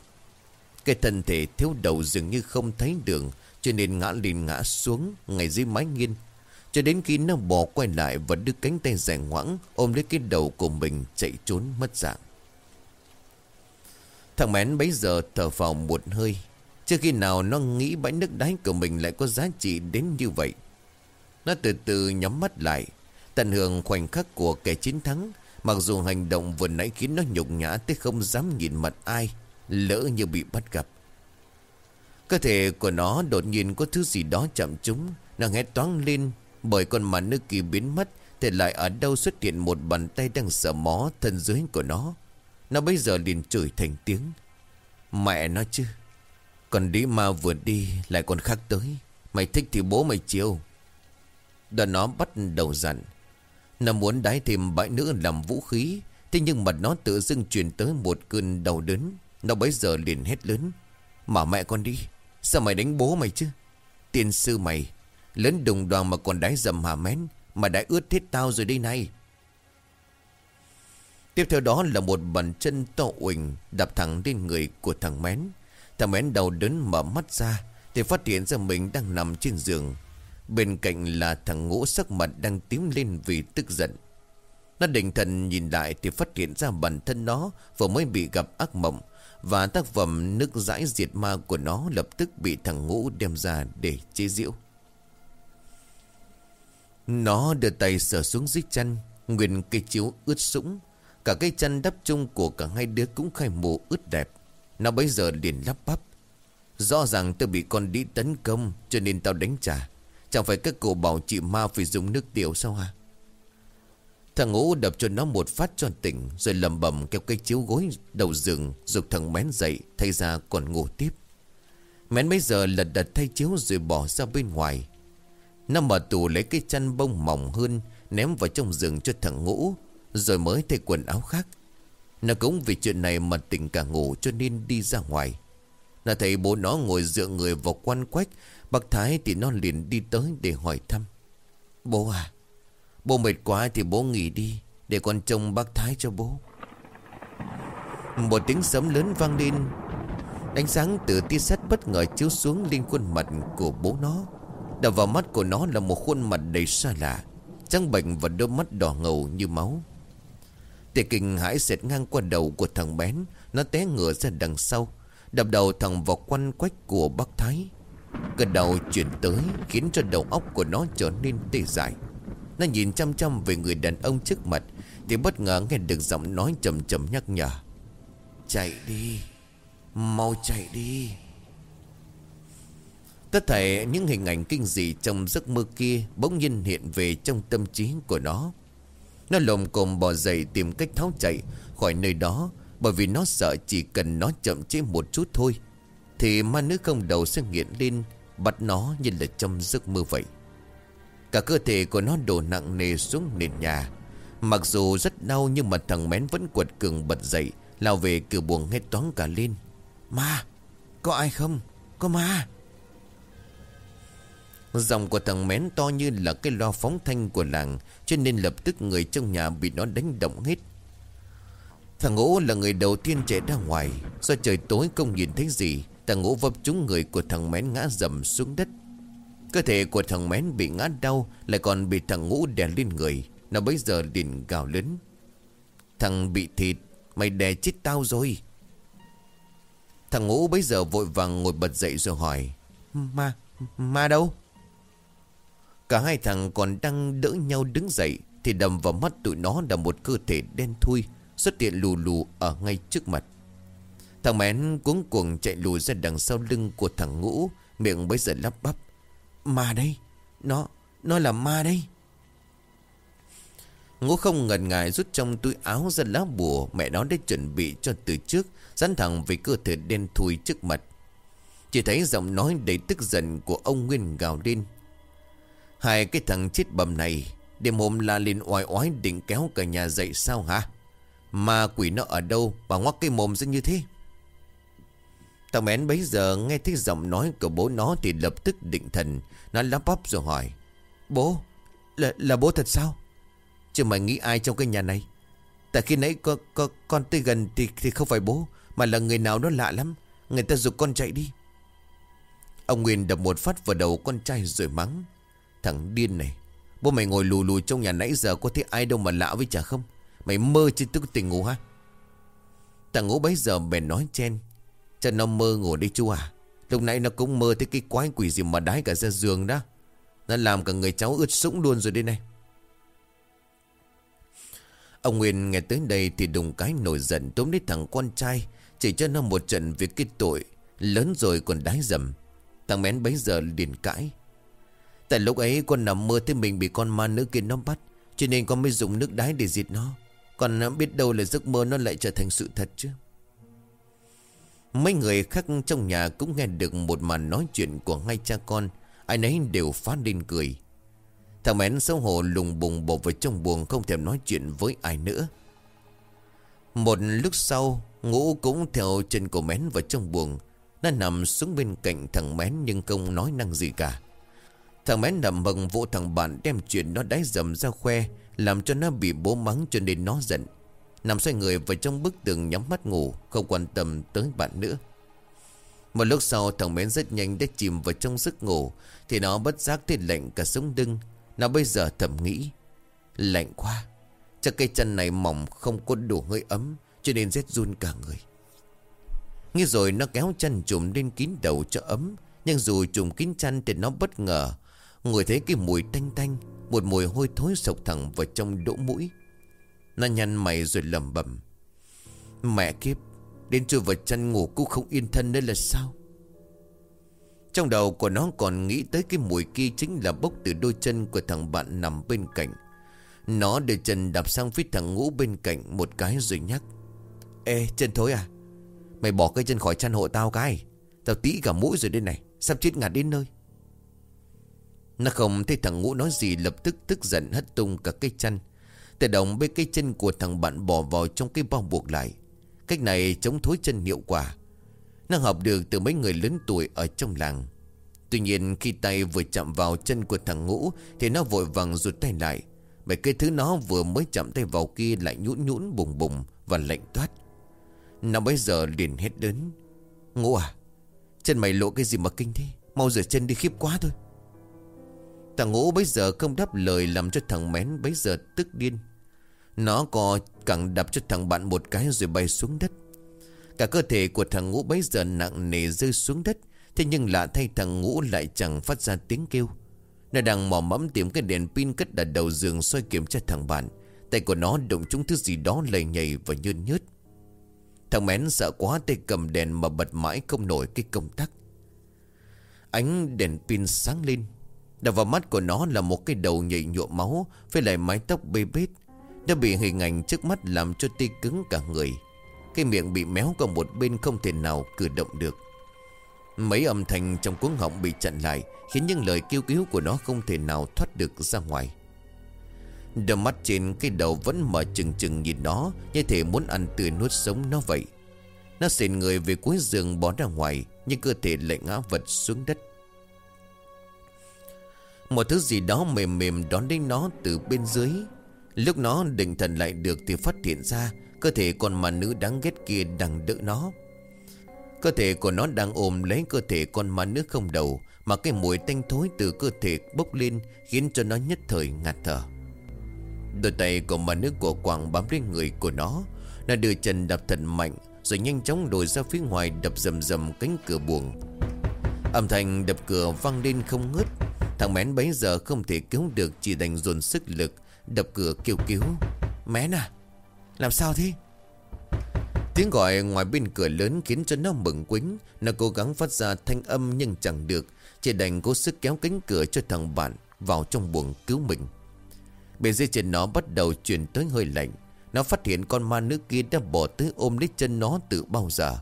Cái thân thể thiếu đầu dường như không thấy đường, Cho nên ngã lên ngã xuống, Ngay dưới mái nghiên cho đến khi nó bỏ quay lại và đưa cánh tay dài ngoãng, Ôm lấy cái đầu của mình chạy trốn mất dạng. Thằng mén bấy giờ thở vào một hơi. Chưa khi nào nó nghĩ bãi nước đáy của mình lại có giá trị đến như vậy. Nó từ từ nhắm mắt lại, Tận hưởng khoảnh khắc của kẻ chiến thắng. Mặc dù hành động vừa nãy khiến nó nhục nhã tới không dám nhìn mặt ai, Lỡ như bị bắt gặp. Cơ thể của nó đột nhiên có thứ gì đó chậm trúng. Nó hét toán lên, bởi con mà nước kỳ biến mất, Thì lại ở đâu xuất hiện một bàn tay đang sờ mó thân dưới của nó. Nó bây giờ liền chửi thành tiếng. Mẹ nó chứ Còn đi mà vừa đi, lại còn khác tới. Mày thích thì bố mày chiều. Đoàn nó bắt đầu dặn Nó muốn đái thêm bãi nữa làm vũ khí. Thế nhưng mặt nó tự dưng truyền tới một cơn đau đớn. Nó bấy giờ liền hét lớn. Mà mẹ con đi, Sao mày đánh bố mày chứ? Tiên sư mày, Lớn đùng đoàn mà còn đáy dầm hà mén Mà đã ướt hết tao rồi đây này. Tiếp theo đó là một bàn chân to uỳnh Đạp thẳng lên người của thằng mén. Thằng mén đầu đớn mở mắt ra Thì phát hiện ra mình đang nằm trên giường. Bên cạnh là thằng ngũ sắc mặt đang tím lên vì tức giận. Nó định thần nhìn lại thì phát hiện ra bản thân nó vừa mới bị gặp ác mộng Và tác phẩm nước dãi diệt ma của nó lập tức bị thằng ngũ đem ra để chế giễu. Nó đưa tay sờ xuống dưới chân Nguyên cây chiếu ướt sũng Cả cái chân đắp chung của cả hai đứa cũng khai mù ướt đẹp. Nó bây giờ liền lắp bắp. Rõ ràng tôi bị con đi tấn công, Cho nên tao đánh trả. Chẳng phải các cô bảo chị ma phải dùng nước tiểu sao hả? Thằng ngũ đập cho nó một phát cho tỉnh, Rồi lầm bầm kéo cây chiếu gối đầu giường, Dục thằng mén dậy, Thay ra còn ngủ tiếp. Mén bây giờ lật đật thay chiếu rồi bỏ ra bên ngoài. Nó mở tủ lấy cái chăn bông mỏng hơn, Ném vào trong giường cho thằng ngũ. Rồi mới thay quần áo khác. Nó cũng vì chuyện này mà tỉnh cả ngủ cho nên đi ra ngoài. Nó thấy bố nó ngồi dựa người vào quan quách, Bác Thái thì nó liền đi tới để hỏi thăm. Bố à Bố mệt quá thì bố nghỉ đi, Để con trông bác Thái cho bố. Một tiếng sấm lớn vang lên. Ánh sáng từ tia sắt bất ngờ chiếu xuống lên khuôn mặt của bố nó. Đập vào mắt của nó là một khuôn mặt đầy xa lạ, Trắng bệnh và đôi mắt đỏ ngầu như máu. Tề kinh hãi xẹt ngang qua đầu của thằng bén. Nó té ngửa ra đằng sau. Đập đầu thằng vào quanh quách của bác Thái. Cơn đầu chuyển tới, Khiến cho đầu óc của nó trở nên tê dại. Nó nhìn chăm chăm về người đàn ông trước mặt, Thì bất ngờ nghe được giọng nói chầm chầm nhắc nhở. Chạy đi, Mau chạy đi. Tất thảy những hình ảnh kinh dị trong giấc mơ kia Bỗng nhiên hiện về trong tâm trí của nó. Nó lồm cồm bò dậy tìm cách tháo chạy khỏi nơi đó, Bởi vì nó sợ chỉ cần nó chậm chế một chút thôi, Thì ma nữ không đầu sẽ nghiện lên, Bắt nó như là trong giấc mơ vậy. Cả cơ thể của nó đổ nặng nề xuống nền nhà. Mặc dù rất đau nhưng mà thằng mén vẫn quật cường bật dậy, Lao về cửa buồng hết toán cả lên. Ma, Có ai không? Có ma. Dòng của thằng mén to như là cái loa phóng thanh của làng Cho nên lập tức người trong nhà bị nó đánh động hết. Thằng ngũ là người đầu tiên chạy ra ngoài Do trời tối không nhìn thấy gì Thằng ngũ vấp trúng người của thằng mén ngã dầm xuống đất. Cơ thể của thằng mén bị ngã đau Lại còn bị thằng ngũ đè lên người Nó bây giờ liền gào lớn. Thằng bị thịt Mày đè chết tao rồi. Thằng ngũ bây giờ vội vàng ngồi bật dậy rồi hỏi Ma, ma đâu? Cả hai thằng còn đang đỡ nhau đứng dậy Thì đầm vào mắt tụi nó là một cơ thể đen thui Xuất hiện lù lù ở ngay trước mặt. Thằng mén cuống cuồng chạy lùi ra đằng sau lưng của thằng ngũ Miệng bấy giờ lắp bắp. Ma đây Nó, nó là ma đây. Ngũ không ngần ngại rút trong túi áo ra lá bùa Mẹ nó đã chuẩn bị cho từ trước Dán thẳng về cơ thể đen thui trước mặt. Chỉ thấy giọng nói đầy tức giận của ông Nguyên gào lên. Hai cái thằng chết bầm này Đêm hôm la lên oai oái định kéo cả nhà dậy sao hả? Mà quỷ nó ở đâu Bà ngoắc cái mồm ra như thế? Thằng mén bấy giờ nghe thấy giọng nói của bố nó Thì lập tức định thần. Nó lắp bắp rồi hỏi Bố Là, là bố thật sao? Chứ mày nghĩ ai trong cái nhà này? Tại khi nãy con, con, con tới gần thì, thì không phải bố Mà là người nào đó lạ lắm. Người ta dục con chạy đi. Ông Nguyên đập một phát vào đầu con trai rồi mắng Thằng điên này. Bố mày ngồi lù lù trong nhà nãy giờ Có thấy ai đâu mà lạ với chả không? Mày mơ chứ tức tình ngủ ha Thằng ngủ bấy giờ bèn nói chen, Cho nó mơ ngủ đi chú à. Lúc nãy nó cũng mơ thấy cái quái quỷ gì mà đái cả ra giường đó. Nó làm cả người cháu ướt sũng luôn rồi đây này. Ông Nguyên nghe tới đây thì đùng cái nổi giận tóm lấy thằng con trai, Chỉ cho nó một trận việc cái tội Lớn rồi còn đái dầm. Thằng mén bấy giờ liền cãi Tại lúc ấy, con nằm mơ thấy mình bị con ma nữ kia nó bắt, Cho nên con mới dùng nước đái để diệt nó. Còn biết đâu là giấc mơ nó lại trở thành sự thật chứ. Mấy người khác trong nhà cũng nghe được một màn nói chuyện của hai cha con. Ai nấy đều phát lên cười. Thằng mén xấu hổ lùng bùng bột vào trong buồng, không thèm nói chuyện với ai nữa. Một lúc sau, Ngũ cũng theo chân của mén vào trong buồng. Nó nằm xuống bên cạnh thằng mén nhưng không nói năng gì cả. Thằng bé nằm mừng vụ thằng bạn đem chuyện nó đáy dầm ra khoe, Làm cho nó bị bố mắng cho nên nó giận. Nằm xoay người vào trong bức tường nhắm mắt ngủ, Không quan tâm tới bạn nữa. Một lúc sau, thằng bé rất nhanh đã chìm vào trong giấc ngủ, Thì nó bất giác thấy lạnh cả sống đưng Nó bây giờ thầm nghĩ, Lạnh quá, Chắc cây chân này mỏng không có đủ hơi ấm, Cho nên rét run cả người. Nghe rồi nó kéo chân trùm lên kín đầu cho ấm, Nhưng dù trùm kín chăn thì nó bất ngờ Ngồi thấy cái mùi tanh tanh, Một mùi hôi thối sộc thẳng vào trong đỗ mũi. Nó nhăn mày rồi lầm bầm. Mẹ kiếp, Đến chui vào chăn ngủ cũng không yên thân nữa là sao? Trong đầu của nó còn nghĩ tới cái mùi kia Chính là bốc từ đôi chân của thằng bạn nằm bên cạnh. Nó để chân đạp sang phía thằng ngũ bên cạnh Một cái rồi nhắc. Ê, chân thối à Mày bỏ cái chân khỏi chăn hộ tao cái. Tao tí cả mũi rồi đây này, Sắp chết ngạt đến nơi nó không thấy thằng ngũ nói gì, lập tức tức giận hất tung cả cây chăn Tự động bê cây chân của thằng bạn bỏ vào trong cái bao buộc lại. Cách này chống thối chân hiệu quả. Nó học được từ mấy người lớn tuổi ở trong làng. Tuy nhiên, khi tay vừa chạm vào chân của thằng ngũ, Thì nó vội vàng rụt tay lại. Bởi cái thứ nó vừa mới chạm tay vào kia lại nhũn nhũn, bùng bùng và lạnh toát. Nó bây giờ liền hết đớn Ngũ à Chân mày lộ cái gì mà kinh thế? Mau rửa chân đi khiếp quá thôi. Thằng ngũ bây giờ không đáp lời Làm cho thằng mén bây giờ tức điên. Nó co cẳng đập cho thằng bạn một cái Rồi bay xuống đất. Cả cơ thể của thằng ngũ bây giờ nặng nề rơi xuống đất, Thế nhưng lạ thay thằng ngũ lại chẳng phát ra tiếng kêu. Nó đang mò mẫm tìm cái đèn pin cất đặt đầu giường soi kiểm tra thằng bạn. Tay của nó động trúng thứ gì đó lầy nhầy và nhơn nhớt. Thằng mén sợ quá tay cầm đèn mà bật mãi không nổi cái công tắc. Ánh đèn pin sáng lên. Đập vào mắt của nó là một cái đầu nhảy nhuộm máu, Với lại mái tóc bê bết, đã bị hình ảnh trước mắt làm cho tê cứng cả người. Cái miệng bị méo còn một bên không thể nào cử động được. Mấy âm thanh trong cuống họng bị chặn lại, Khiến những lời kêu cứu của nó không thể nào thoát được ra ngoài. Đôi mắt trên cái đầu vẫn mở chừng chừng nhìn nó, Như thể muốn ăn tươi nuốt sống nó vậy. Nó xịn người về cuối giường bỏ ra ngoài, Nhưng cơ thể lại ngã vật xuống đất. Một thứ gì đó mềm mềm đón đến nó từ bên dưới. Lúc nó định thần lại được thì phát hiện ra Cơ thể con mà nữ đáng ghét kia đang đỡ nó. Cơ thể của nó đang ôm lấy cơ thể con ma nữ không đầu, Mà cái mùi tanh thối từ cơ thể bốc lên Khiến cho nó nhất thời ngạt thở. Đôi tay của ma nữ của Quảng bám lên người của nó. Nó đưa chân đập thật mạnh, Rồi nhanh chóng đổi ra phía ngoài đập rầm rầm cánh cửa buồng. Âm thanh đập cửa vang lên không ngớt. Thằng mén bấy giờ không thể cứu được, Chỉ đành dồn sức lực, Đập cửa kêu cứu. Mén à Làm sao thế? Tiếng gọi ngoài bên cửa lớn khiến cho nó mừng quính Nó cố gắng phát ra thanh âm nhưng chẳng được. Chỉ đành cố sức kéo cánh cửa cho thằng bạn Vào trong buồng cứu mình. Bên dưới trên nó bắt đầu chuyển tới hơi lạnh. Nó phát hiện con ma nữ kia đã bỏ tới ôm lấy chân nó từ bao giờ.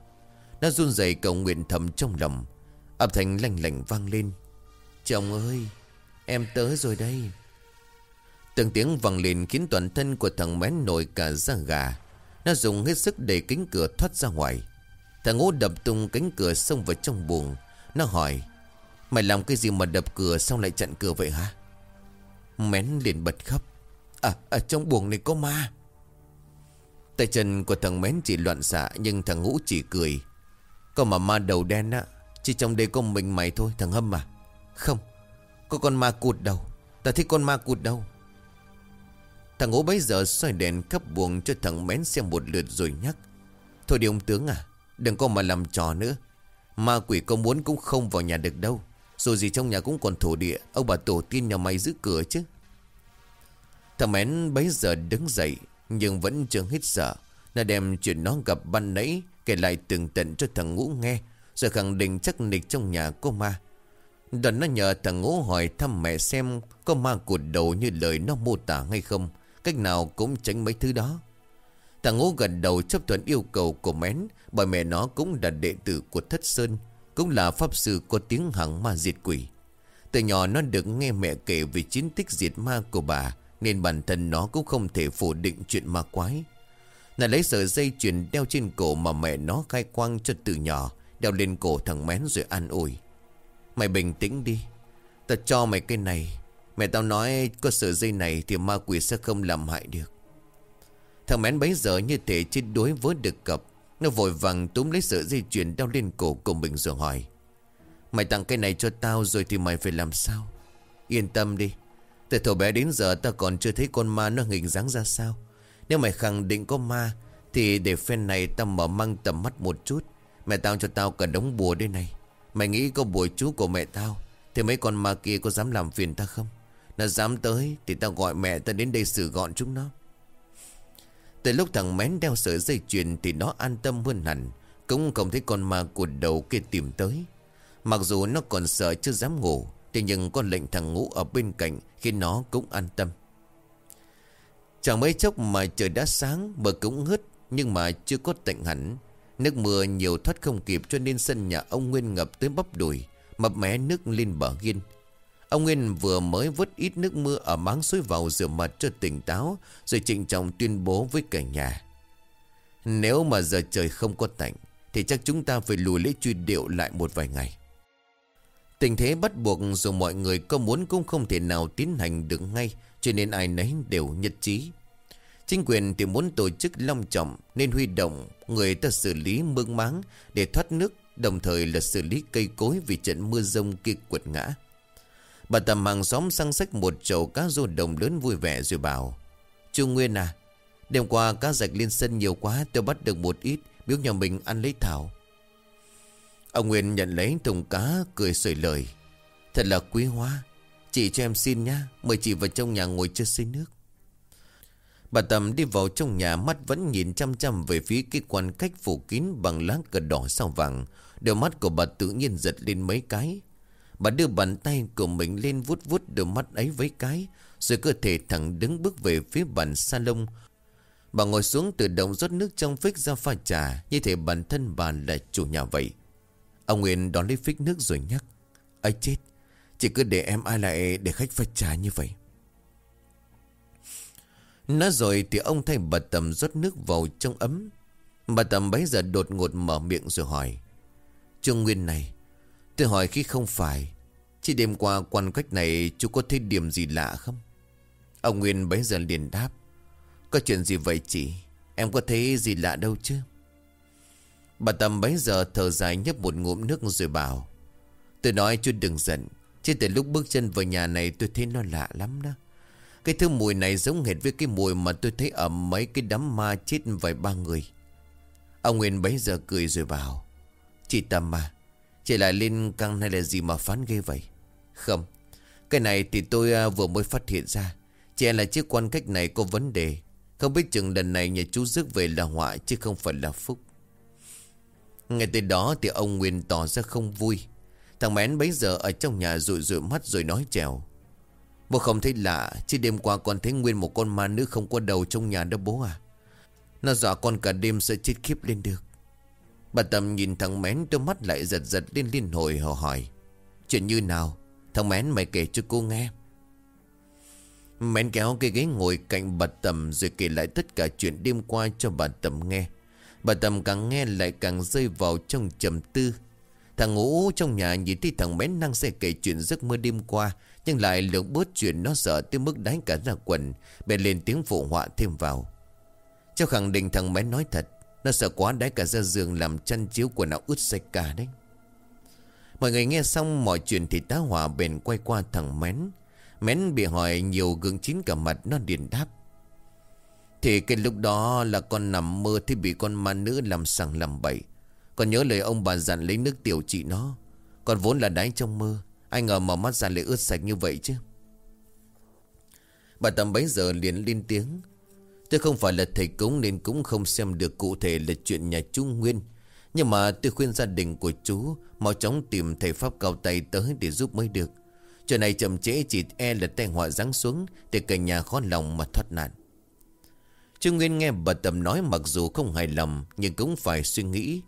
Nó run rẩy cầu nguyện thầm trong lòng. Âm thanh lành lành vang lên. Chồng ơi Em tới rồi đây. Từng tiếng vang lên khiến toàn thân của thằng mén nổi cả da gà. Nó dùng hết sức để cánh cửa thoát ra ngoài. Thằng ngũ đập tung cánh cửa xông vào trong buồng. Nó hỏi Mày làm cái gì mà đập cửa xong lại chặn cửa vậy hả? Mén liền bật khóc À, ở trong buồng này có ma. Tay chân của thằng Mén chỉ loạn xạ Nhưng thằng Ngũ chỉ cười. Có mà ma đầu đen á chỉ trong đây có mình mày thôi, thằng Hâm à. Không, Có con ma cụt đâu. Ta thấy con ma cụt đâu. Thằng Ngũ bấy giờ xoay đèn khắp buồng cho thằng Mén xem một lượt rồi nhắc. Thôi đi ông tướng à Đừng có mà làm trò nữa. Ma quỷ có muốn cũng không vào nhà được đâu. Dù gì trong nhà cũng còn thổ địa, Ông bà tổ tiên nhà mày giữ cửa chứ. Thằng Mén bấy giờ đứng dậy, Nhưng vẫn chưa hết sợ Nó đem chuyện nó gặp ban nãy Kể lại tường tận cho thằng Ngũ nghe. Rồi khẳng định chắc nịch trong nhà có ma. Đoàn nó nhờ thằng Ngũ hỏi thăm mẹ xem Có ma cụt đầu như lời nó mô tả hay không. Cách nào cũng tránh mấy thứ đó. Thằng Ngũ gần đầu chấp thuận yêu cầu của Mén, Bởi mẹ nó cũng là đệ tử của Thất Sơn, Cũng là pháp sư có tiếng hằng ma diệt quỷ. Từ nhỏ nó được nghe mẹ kể về chiến tích diệt ma của bà, nên bản thân nó cũng không thể phủ định chuyện ma quái. Nó lấy sợi dây chuyền đeo trên cổ mà mẹ nó khai quang cho từ nhỏ Đeo lên cổ thằng mén rồi an ủi. Mày bình tĩnh đi. Tao cho mày cái này. Mẹ tao nói có sợi dây này thì ma quỷ sẽ không làm hại được. Thằng mén bấy giờ như thể chết đối với được cập. Nó vội vàng túm lấy sợi dây chuyền đeo lên cổ của mình rồi hỏi, Mày tặng cái này cho tao rồi thì mày phải làm sao? Yên tâm đi. Từ thổ bé đến giờ ta còn chưa thấy con ma nó hình dáng ra sao. Nếu mày khẳng định có ma Thì để phen này tao mở mang tầm mắt một chút. Mẹ tao cho tao cả đống bùa đây này. Mày nghĩ có bùa chú của mẹ tao Thì mấy con ma kia có dám làm phiền ta không? Nó dám tới Thì tao gọi mẹ ta đến đây xử gọn chúng nó. Từ lúc thằng mén đeo sợi dây chuyền Thì nó an tâm hơn hẳn, Cũng không thấy con ma của đầu kia tìm tới. Mặc dù nó còn sợ chưa dám ngủ, Thế nhưng con lệnh thằng ngũ ở bên cạnh Khiến nó cũng an tâm. Chẳng mấy chốc mà trời đã sáng, Bờ cũng hứt Nhưng mà chưa có tạnh hẳn. Nước mưa nhiều thoát không kịp Cho nên sân nhà ông Nguyên ngập tới bắp đùi, Mập mé nước lên bờ ghiên. Ông Nguyên vừa mới vớt ít nước mưa Ở máng suối vào rửa mặt cho tỉnh táo, Rồi trịnh trọng tuyên bố với cả nhà. Nếu mà giờ trời không có tạnh, Thì chắc chúng ta phải lùi lễ truy điệu lại một vài ngày. Tình thế bắt buộc dù mọi người có muốn cũng không thể nào tiến hành được ngay, Cho nên ai nấy đều nhất trí. Chính quyền thì muốn tổ chức long trọng Nên huy động người ta xử lý mương máng Để thoát nước, Đồng thời là xử lý cây cối vì trận mưa rông kia quật ngã. Bà tầm hàng xóm sang sách một chậu cá rô đồng lớn vui vẻ rồi bảo Chú Nguyên à Đêm qua cá rạch lên sân nhiều quá, Tôi bắt được một ít, Biếu nhà mình ăn lấy thảo. Ông Nguyên nhận lấy thùng cá, Cười sởi lời Thật là quý hóa, Chị cho em xin nhá, Mời chị vào trong nhà ngồi chơi xin nước. Bà Tầm đi vào trong nhà mắt vẫn nhìn chăm chăm về phía cái quan cách phủ kín bằng lá cờ đỏ sao vàng. Đôi mắt của bà tự nhiên giật lên mấy cái. Bà đưa bàn tay của mình lên vuốt vuốt đôi mắt ấy với cái. Rồi cơ thể thẳng đứng bước về phía bàn salon. Bà ngồi xuống tự động rót nước trong phích ra pha trà. Như thể bản thân bà là chủ nhà vậy. Ông Nguyên đón lấy phích nước rồi nhắc. ấy chết. Chỉ cứ để em ai lại để khách pha trà như vậy. Nói rồi thì ông thay bà Tầm rót nước vào trong ấm. Bà Tầm bấy giờ đột ngột mở miệng rồi hỏi. Trương Nguyên này, tôi hỏi khi không phải, chỉ đêm qua quan cách này chú có thấy điểm gì lạ không? Ông Nguyên bấy giờ liền đáp. Có chuyện gì vậy chị? Em có thấy gì lạ đâu chứ? Bà Tầm bấy giờ thở dài nhấp một ngụm nước rồi bảo. Tôi nói chú đừng giận. Chứ từ lúc bước chân vào nhà này tôi thấy nó lạ lắm đó. Cái thứ mùi này giống hệt với cái mùi mà tôi thấy ở mấy cái đám ma chết vài ba người. Ông Nguyên bấy giờ cười rồi bảo. Chị Tâm mà, chị lại lên căng hay là gì mà phán ghê vậy? Không, cái này thì tôi à, vừa mới phát hiện ra. Chị là chiếc quan cách này có vấn đề. Không biết chừng lần này nhà chú rước về là họa chứ không phải là phúc. Ngay từ đó thì ông Nguyên tỏ ra không vui. Thằng Mén bấy giờ ở trong nhà rụi rụi mắt rồi nói trèo. Bố không thấy lạ Chứ đêm qua con thấy nguyên một con ma nữ không có đầu trong nhà đó bố à. Nó dọa con cả đêm sẽ chết khiếp lên được. Bà Tâm nhìn thằng Mén đôi mắt lại giật giật lên liên hồi hò hỏi. Chuyện như nào? Thằng Mén mày kể cho cô nghe. Mén kéo cái ghế ngồi cạnh bà Tâm Rồi kể lại tất cả chuyện đêm qua cho bà Tâm nghe. Bà Tâm càng nghe lại càng rơi vào trong trầm tư. Thằng ngủ trong nhà nhìn thấy thằng Mén năng sẽ kể chuyện giấc mơ đêm qua nhưng lại lượng bớt chuyện nó sợ tới mức đánh cả ra quần, Bèn lên tiếng phụ họa thêm vào. Cháu khẳng định thằng bé nói thật, Nó sợ quá đáy cả ra giường Làm chăn chiếu quần áo ướt sạch cả đấy. Mọi người nghe xong mọi chuyện Thì tá hỏa bèn quay qua thằng Mén. Mén bị hỏi nhiều gương chín cả mặt, Nó điền đáp. Thì cái lúc đó là con nằm mơ Thì bị con ma nữ làm sằng làm bậy. Còn nhớ lời ông bà dặn lấy nước tiểu trị nó. Còn vốn là đáy trong mơ anh ngờ mở mắt ra lại ướt sạch như vậy chứ? Bà tầm bấy giờ liền lên tiếng. Tôi không phải là thầy cúng Nên cũng không xem được cụ thể là chuyện nhà chú Nguyên. Nhưng mà tôi khuyên gia đình của chú Mau chóng tìm thầy Pháp cao tay tới để giúp mới được. Chuyện này chậm trễ, chỉ e là tai họa giáng xuống Để cả nhà khó lòng mà thoát nạn. Chú Nguyên nghe bà Tầm nói mặc dù không hài lòng Nhưng cũng phải suy nghĩ.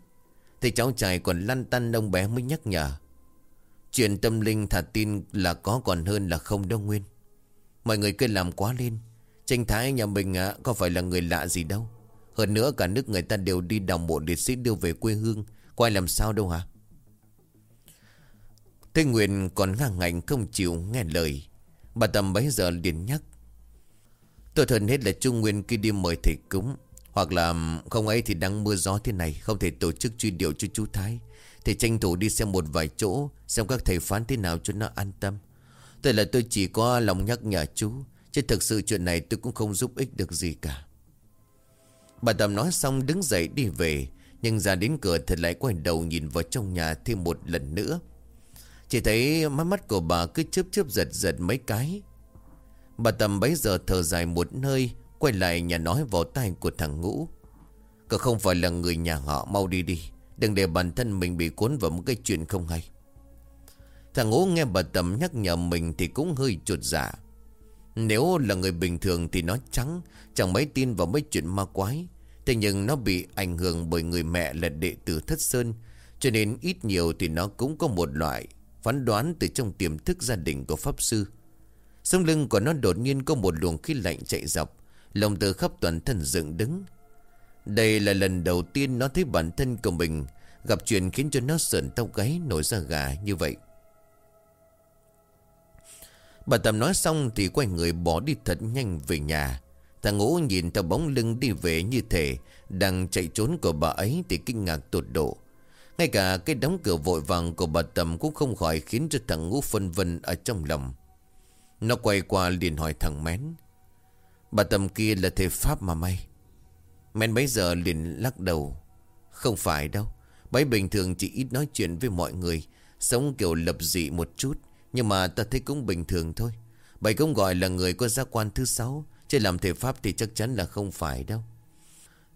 Thầy cháu trai còn lăn tăn ông bé mới nhắc nhở. Chuyện tâm linh thả tin là có còn hơn là không đâu Nguyên. Mọi người cứ làm quá lên. Tranh Thái nhà mình à, có phải là người lạ gì đâu. Hơn nữa cả nước người ta đều đi đào mộ liệt sĩ đưa về quê hương. Quay làm sao đâu hả? Thế Nguyên còn ngang ngạnh không chịu nghe lời. Bà Tâm bấy giờ liền nhắc. Tôi thần hết là Trung Nguyên khi đi mời thầy cúng. Hoặc là không ấy thì đang mưa gió thế này Không thể tổ chức truy điệu cho chú Thái thì tranh thủ đi xem một vài chỗ, Xem các thầy phán thế nào cho nó an tâm. Tôi là tôi chỉ có lòng nhắc nhở chú, Chứ thực sự chuyện này tôi cũng không giúp ích được gì cả. Bà Tâm nói xong đứng dậy đi về, Nhưng ra đến cửa thật lại quay đầu nhìn vào trong nhà thêm một lần nữa. Chỉ thấy mắt mắt của bà cứ chớp chớp giật giật mấy cái. Bà Tâm bấy giờ thở dài một nơi, Quay lại nhà nói vào tay của thằng Ngũ. Cậu không phải là người nhà họ, mau đi đi. Đừng để bản thân mình bị cuốn vào một cái chuyện không hay. Thằng Ú nghe bà Tầm nhắc nhở mình thì cũng hơi chuột dạ. Nếu là người bình thường thì nó trắng, Chẳng mấy tin vào mấy chuyện ma quái. Thế nhưng nó bị ảnh hưởng bởi người mẹ là đệ tử Thất Sơn, Cho nên ít nhiều thì nó cũng có một loại Phán đoán từ trong tiềm thức gia đình của Pháp Sư. Sông lưng của nó đột nhiên có một luồng khí lạnh chạy dọc, Lòng từ khắp toàn thân dựng đứng đây là lần đầu tiên nó thấy bản thân của mình. Gặp chuyện khiến cho nó sợn tóc gáy nổi ra gà như vậy. Bà Tâm nói xong thì quay người bỏ đi thật nhanh về nhà. Thằng ngũ nhìn theo bóng lưng đi về như thể Đang chạy trốn của bà ấy thì kinh ngạc tột độ. Ngay cả cái đóng cửa vội vàng của bà Tầm Cũng không khỏi khiến cho thằng Ngũ phân vân ở trong lòng. Nó quay qua liền hỏi thằng Mén. Bà Tầm kia là thầy Pháp mà may? Men bấy giờ liền lắc đầu. Không phải đâu. Bấy bình thường chỉ ít nói chuyện với mọi người. Sống kiểu lập dị một chút. Nhưng mà ta thấy cũng bình thường thôi. Bày cũng gọi là người có giác quan thứ sáu. Chứ làm thể pháp thì chắc chắn là không phải đâu.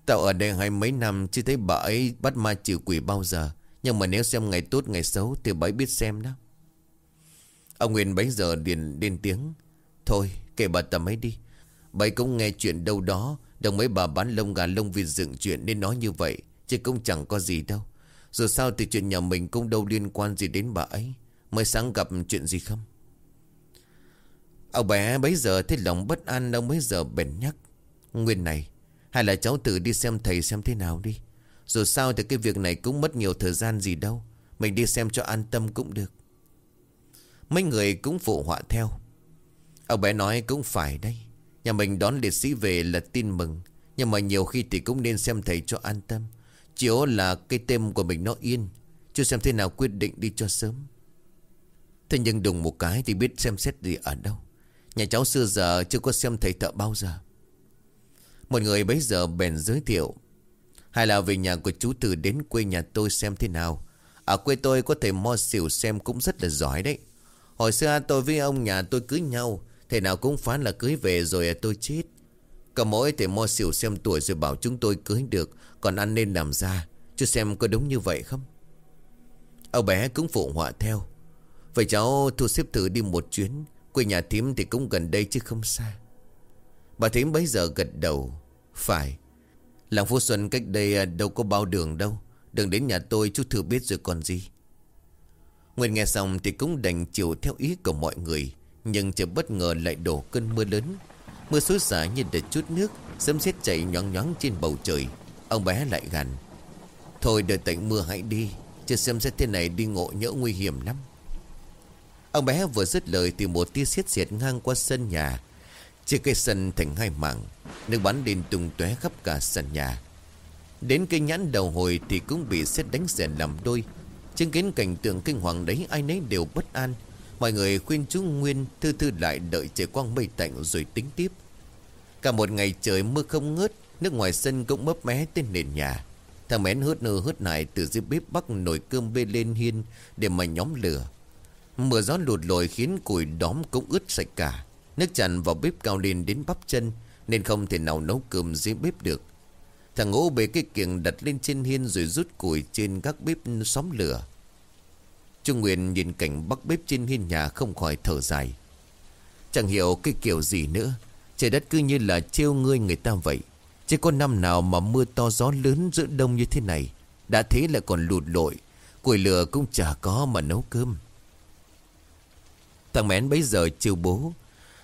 Tao ở đây hai mấy năm, Chưa thấy bà ấy bắt ma trừ quỷ bao giờ. Nhưng mà nếu xem ngày tốt, ngày xấu Thì bà ấy biết xem đó. Ông Nguyên bấy giờ điền lên tiếng. Thôi kể bà tầm ấy đi. Bà ấy cũng nghe chuyện đâu đó. Đồng mấy bà bán lông gà lông vịt dựng chuyện Nên nói như vậy, Chứ cũng chẳng có gì đâu. Dù sao thì chuyện nhà mình cũng đâu liên quan gì đến bà ấy. Mới sáng gặp chuyện gì không? Ông bé bấy giờ thấy lòng bất an, Ông bấy giờ bèn nhắc. Nguyên này, Hay là cháu tự đi xem thầy xem thế nào đi. Dù sao thì cái việc này cũng mất nhiều thời gian gì đâu. Mình đi xem cho an tâm cũng được. Mấy người cũng phụ họa theo. Ông bé nói cũng phải đây Nhà mình đón liệt sĩ về là tin mừng. Nhưng mà nhiều khi thì cũng nên xem thầy cho an tâm. Chiếu là cái tem của mình nó yên Chưa xem thế nào quyết định đi cho sớm. Thế nhưng đùng một cái thì biết xem xét gì ở đâu. Nhà cháu xưa giờ chưa có xem thầy thợ bao giờ. Một người bấy giờ bèn giới thiệu, Hay là về nhà của chú Từ đến quê nhà tôi xem thế nào? Ở quê tôi có thầy mo xỉu xem cũng rất là giỏi đấy. Hồi xưa tôi với ông nhà tôi cưới nhau thế nào cũng phán là cưới về rồi à, tôi chết. Cả mỗi thầy mo xỉu xem tuổi rồi bảo chúng tôi cưới được, Còn ăn nên làm ra. Chứ xem có đúng như vậy không? Ông bé cũng phụ họa theo. Vậy cháu thu xếp thử đi một chuyến, Quê nhà thím thì cũng gần đây chứ không xa. Bà thím bấy giờ gật đầu. Phải. Làng Phú Xuân cách đây à, đâu có bao đường đâu. Đừng đến nhà tôi, chú thử biết rồi còn gì. Nguyên nghe xong thì cũng đành chịu theo ý của mọi người. Nhưng chợt bất ngờ lại đổ cơn mưa lớn. Mưa xối xả như để chút nước, Sấm sét chạy nhoáng nhoáng trên bầu trời. Ông bé lại gằn. Thôi đợi tạnh mưa hãy đi Chứ xem xét thế này đi ngộ nhỡ nguy hiểm lắm. Ông bé vừa dứt lời thì một tia xiết xiết ngang qua sân nhà. Chia cây sân thành hai mảng, Nước bắn lên tung tóe khắp cả sân nhà. Đến cây nhãn đầu hồi thì cũng bị xét đánh xẻn làm đôi. Chứng kiến cảnh tượng kinh hoàng đấy, ai nấy đều bất an. Mọi người khuyên chú Nguyên, thư thư lại đợi trời quang mây tạnh rồi tính tiếp. Cả một ngày trời mưa không ngớt, Nước ngoài sân cũng mấp mé trên nền nhà. Thằng mén hớt nơ hớt nại từ dưới bếp bắt nồi cơm bê lên hiên Để mà nhóm lửa. Mưa gió lụt lội khiến củi đóm cũng ướt sạch cả. Nước tràn vào bếp cao lên đến bắp chân, Nên không thể nào nấu cơm dưới bếp được. Thằng ngỗ bê cái kiềng đặt lên trên hiên Rồi rút củi trên các bếp xóm lửa. Trung Nguyên nhìn cảnh bắc bếp trên hiên nhà không khỏi thở dài. Chẳng hiểu cái kiểu gì nữa. Trời đất cứ như là trêu ngươi người ta vậy. Chỉ có năm nào mà mưa to gió lớn giữa đông như thế này, Đã thế lại còn lụt lội, Củi lửa cũng chả có mà nấu cơm. Thằng mén bấy giờ chiều bố,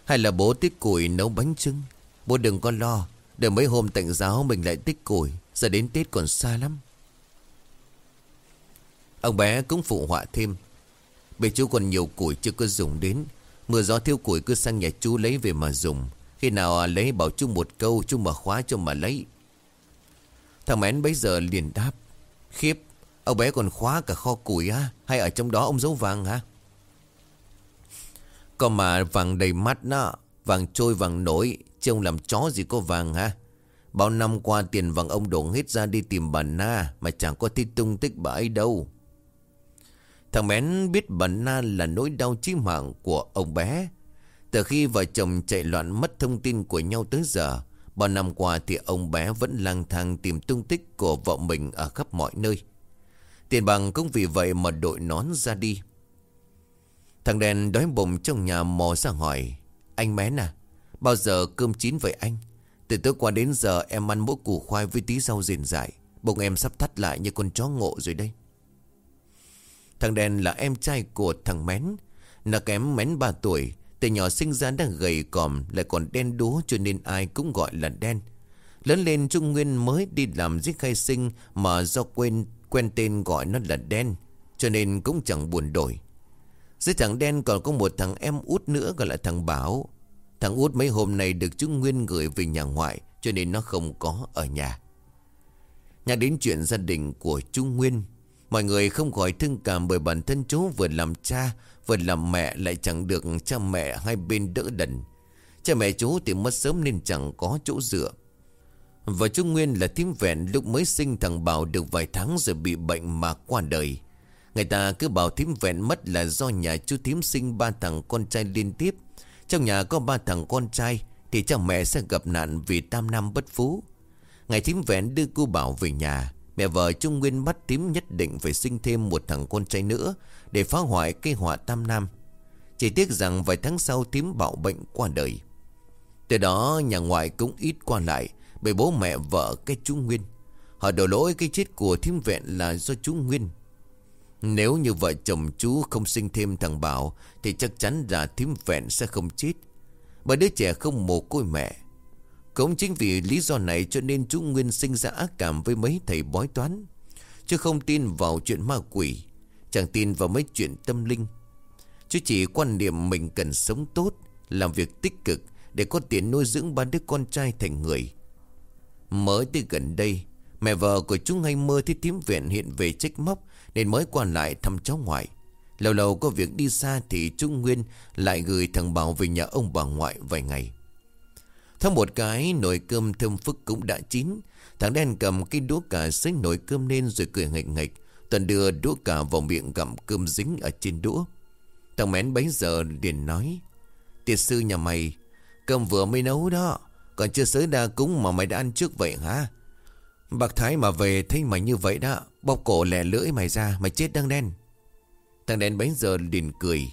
Hay là bố tích củi nấu bánh trưng Bố đừng có lo Đợi mấy hôm tạnh giáo mình lại tích củi, Giờ đến Tết còn xa lắm. Ông bé cũng phụ họa thêm. Bề chú còn nhiều củi chưa có dùng đến. Mưa gió thiêu củi cứ sang nhà chú lấy về mà dùng. Khi nào à lấy, bảo chú một câu, Chú mở khóa cho mà lấy. Thằng mén bấy giờ liền đáp. Khiếp, Ông bé còn khóa cả kho củi á? Hay ở trong đó ông giấu vàng hả? Còn mà vàng đầy mắt đó, Vàng trôi vàng nổi, Chứ ông làm chó gì có vàng hả? Bao năm qua tiền vàng ông đổ hết ra đi tìm bà Na, Mà chẳng có thi tung tích bà ấy đâu. Thằng Mén biết bà Na là nỗi đau chí mạng của ông bé. Từ khi vợ chồng chạy loạn mất thông tin của nhau tới giờ Bao năm qua thì ông bé vẫn lang thang tìm tung tích của vợ mình ở khắp mọi nơi. Tiền bằng cũng vì vậy mà đội nón ra đi. Thằng đèn đói bụng trong nhà mò ra hỏi Anh Mén à Bao giờ cơm chín vậy anh? Từ tối qua đến giờ em ăn mỗi củ khoai với tí rau rền rải, Bụng em sắp thắt lại như con chó ngộ rồi đây Thằng đen là em trai của thằng Mén. Nó kém Mén 3 tuổi, Từ nhỏ sinh ra đang gầy còm, Lại còn đen đúa cho nên ai cũng gọi là đen. Lớn lên Trung Nguyên mới đi làm giết khai sinh Mà do quên, quen tên gọi nó là đen, Cho nên cũng chẳng buồn đổi. Dưới thằng đen còn có một thằng em út nữa gọi là thằng Bảo. Thằng út mấy hôm nay được Trung Nguyên gửi về nhà ngoại, Cho nên nó không có ở nhà. Nhắc đến chuyện gia đình của Trung Nguyên Mọi người không khỏi thương cảm bởi bản thân chú vừa làm cha, Vừa làm mẹ lại chẳng được cha mẹ hai bên đỡ đần. Cha mẹ chú thì mất sớm nên chẳng có chỗ dựa. Và chú Nguyên là thím vẹn lúc mới sinh thằng Bảo được vài tháng rồi bị bệnh mà qua đời. Người ta cứ bảo thím vẹn mất là do nhà chú thím sinh ba thằng con trai liên tiếp. Trong nhà có ba thằng con trai Thì cha mẹ sẽ gặp nạn vì tam nam bất phú. Ngày thím vẹn đưa cô Bảo về nhà. Mẹ vợ Trung Nguyên bắt tím nhất định phải sinh thêm một thằng con trai nữa Để phá hoại cây họa tam nam. Chỉ tiếc rằng vài tháng sau tím bạo bệnh qua đời. Từ đó, nhà ngoại cũng ít qua lại Bởi bố mẹ vợ cái Trung Nguyên. Họ đổ lỗi cái chết của thím vẹn là do chú Nguyên. Nếu như vợ chồng chú không sinh thêm thằng Bảo, Thì chắc chắn là thím vẹn sẽ không chết. Bởi đứa trẻ không mồ côi mẹ cũng chính vì lý do này cho nên chú Nguyên sinh ra ác cảm với mấy thầy bói toán. Chứ không tin vào chuyện ma quỷ. Chẳng tin vào mấy chuyện tâm linh. Chú chỉ quan niệm mình cần sống tốt, làm việc tích cực để có tiền nuôi dưỡng ba đứa con trai thành người. Mới tới gần đây, mẹ vợ của chú ngay mơ thấy tím viện hiện về trách móc nên mới qua lại thăm cháu ngoại. Lâu lâu có việc đi xa thì chú Nguyên lại gửi thằng Bảo về nhà ông bà ngoại vài ngày. Thăm một cái, nồi cơm thơm phức cũng đã chín. Thằng đen cầm cái đũa cả xách nồi cơm lên rồi cười nghịch nghịch. Tuần đưa đũa cả vào miệng gặm cơm dính ở trên đũa. Thằng mén bấy giờ liền nói, Tiệt sư nhà mày, Cơm vừa mới nấu đó, Còn chưa sới đa cúng mà mày đã ăn trước vậy hả? Bạc Thái mà về thấy mày như vậy đó Bóc cổ lẻ lưỡi mày ra, Mày chết đang đen. Thằng đen bấy giờ liền cười,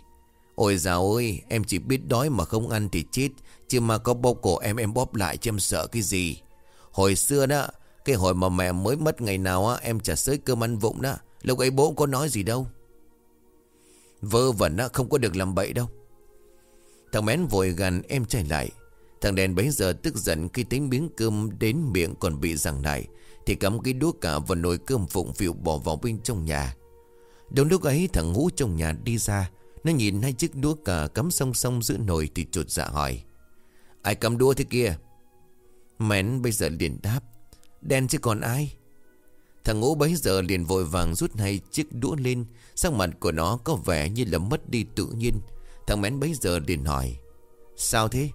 Ôi dào ơi, em chỉ biết đói mà không ăn thì chết. Chứ mà có bóp cổ em em bóp lại chứ em sợ cái gì? Hồi xưa đó, Cái hồi mà mẹ mới mất ngày nào á, Em chả sới cơm ăn vụng đó. Lúc ấy bố có nói gì đâu. Vơ vẩn á, không có được làm bậy đâu. Thằng mén vội gần em chạy lại. Thằng đèn bấy giờ tức giận khi tính miếng cơm đến miệng còn bị rằng lại Thì cắm cái đũa cả vào nồi cơm phụng phịu bỏ vào bên trong nhà. Đúng lúc ấy, thằng ngũ trong nhà đi ra, Nó nhìn hai chiếc đũa cả cắm song song giữa nồi thì chuột dạ hỏi Ai cầm đua thế kia? Mén bây giờ liền đáp, Đen chứ còn ai? Thằng ngũ bấy giờ liền vội vàng rút hai chiếc đũa lên, Sắc mặt của nó có vẻ như là mất đi tự nhiên. Thằng mén bấy giờ liền hỏi, Sao thế?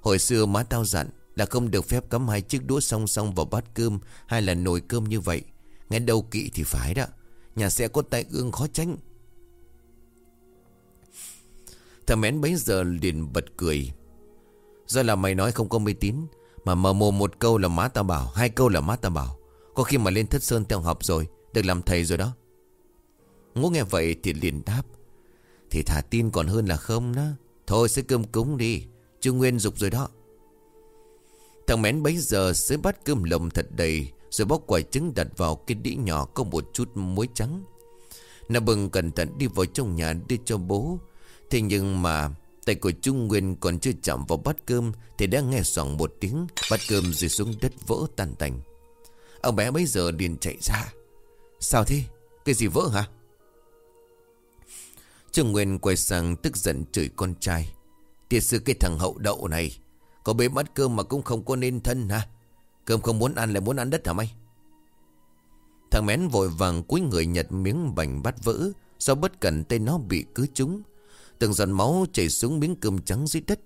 Hồi xưa má tao dặn Là không được phép cắm hai chiếc đũa song song vào bát cơm Hay là nồi cơm như vậy. Nghe đâu kỵ thì phải đó, Nhà sẽ có tai ương khó tránh. Thằng mén bấy giờ liền bật cười Do là mày nói không có mê tín, Mà mờ mồm một câu là má ta bảo, Hai câu là má ta bảo. Có khi mà lên thất sơn theo học rồi, Được làm thầy rồi đó. Ngô nghe vậy thì liền đáp, Thì thả tin còn hơn là không đó Thôi sẽ cơm cúng đi Chứ Nguyên dục rồi đó. Thằng mén bấy giờ sẽ bắt cơm lồng thật đầy, Rồi bóc quả trứng đặt vào cái đĩ nhỏ Có một chút muối trắng. Nó bừng cẩn thận đi vào trong nhà đưa cho bố. Thế nhưng mà Tay của Trung Nguyên còn chưa chạm vào bát cơm Thì đã nghe soảng một tiếng, Bát cơm rơi xuống đất vỡ tan tành Ông bé bây giờ liền chạy ra Sao thế? Cái gì vỡ hả? Trung Nguyên quay sang tức giận chửi con trai Tiệt sư cái thằng hậu đậu này, Có bế bát cơm mà cũng không có nên thân hả? Cơm không muốn ăn lại muốn ăn đất hả mày? Thằng mén vội vàng cúi người nhặt miếng bánh bát vỡ, Do bất cẩn tay nó bị cứ trúng Từng giọt máu chảy xuống miếng cơm trắng dưới đất.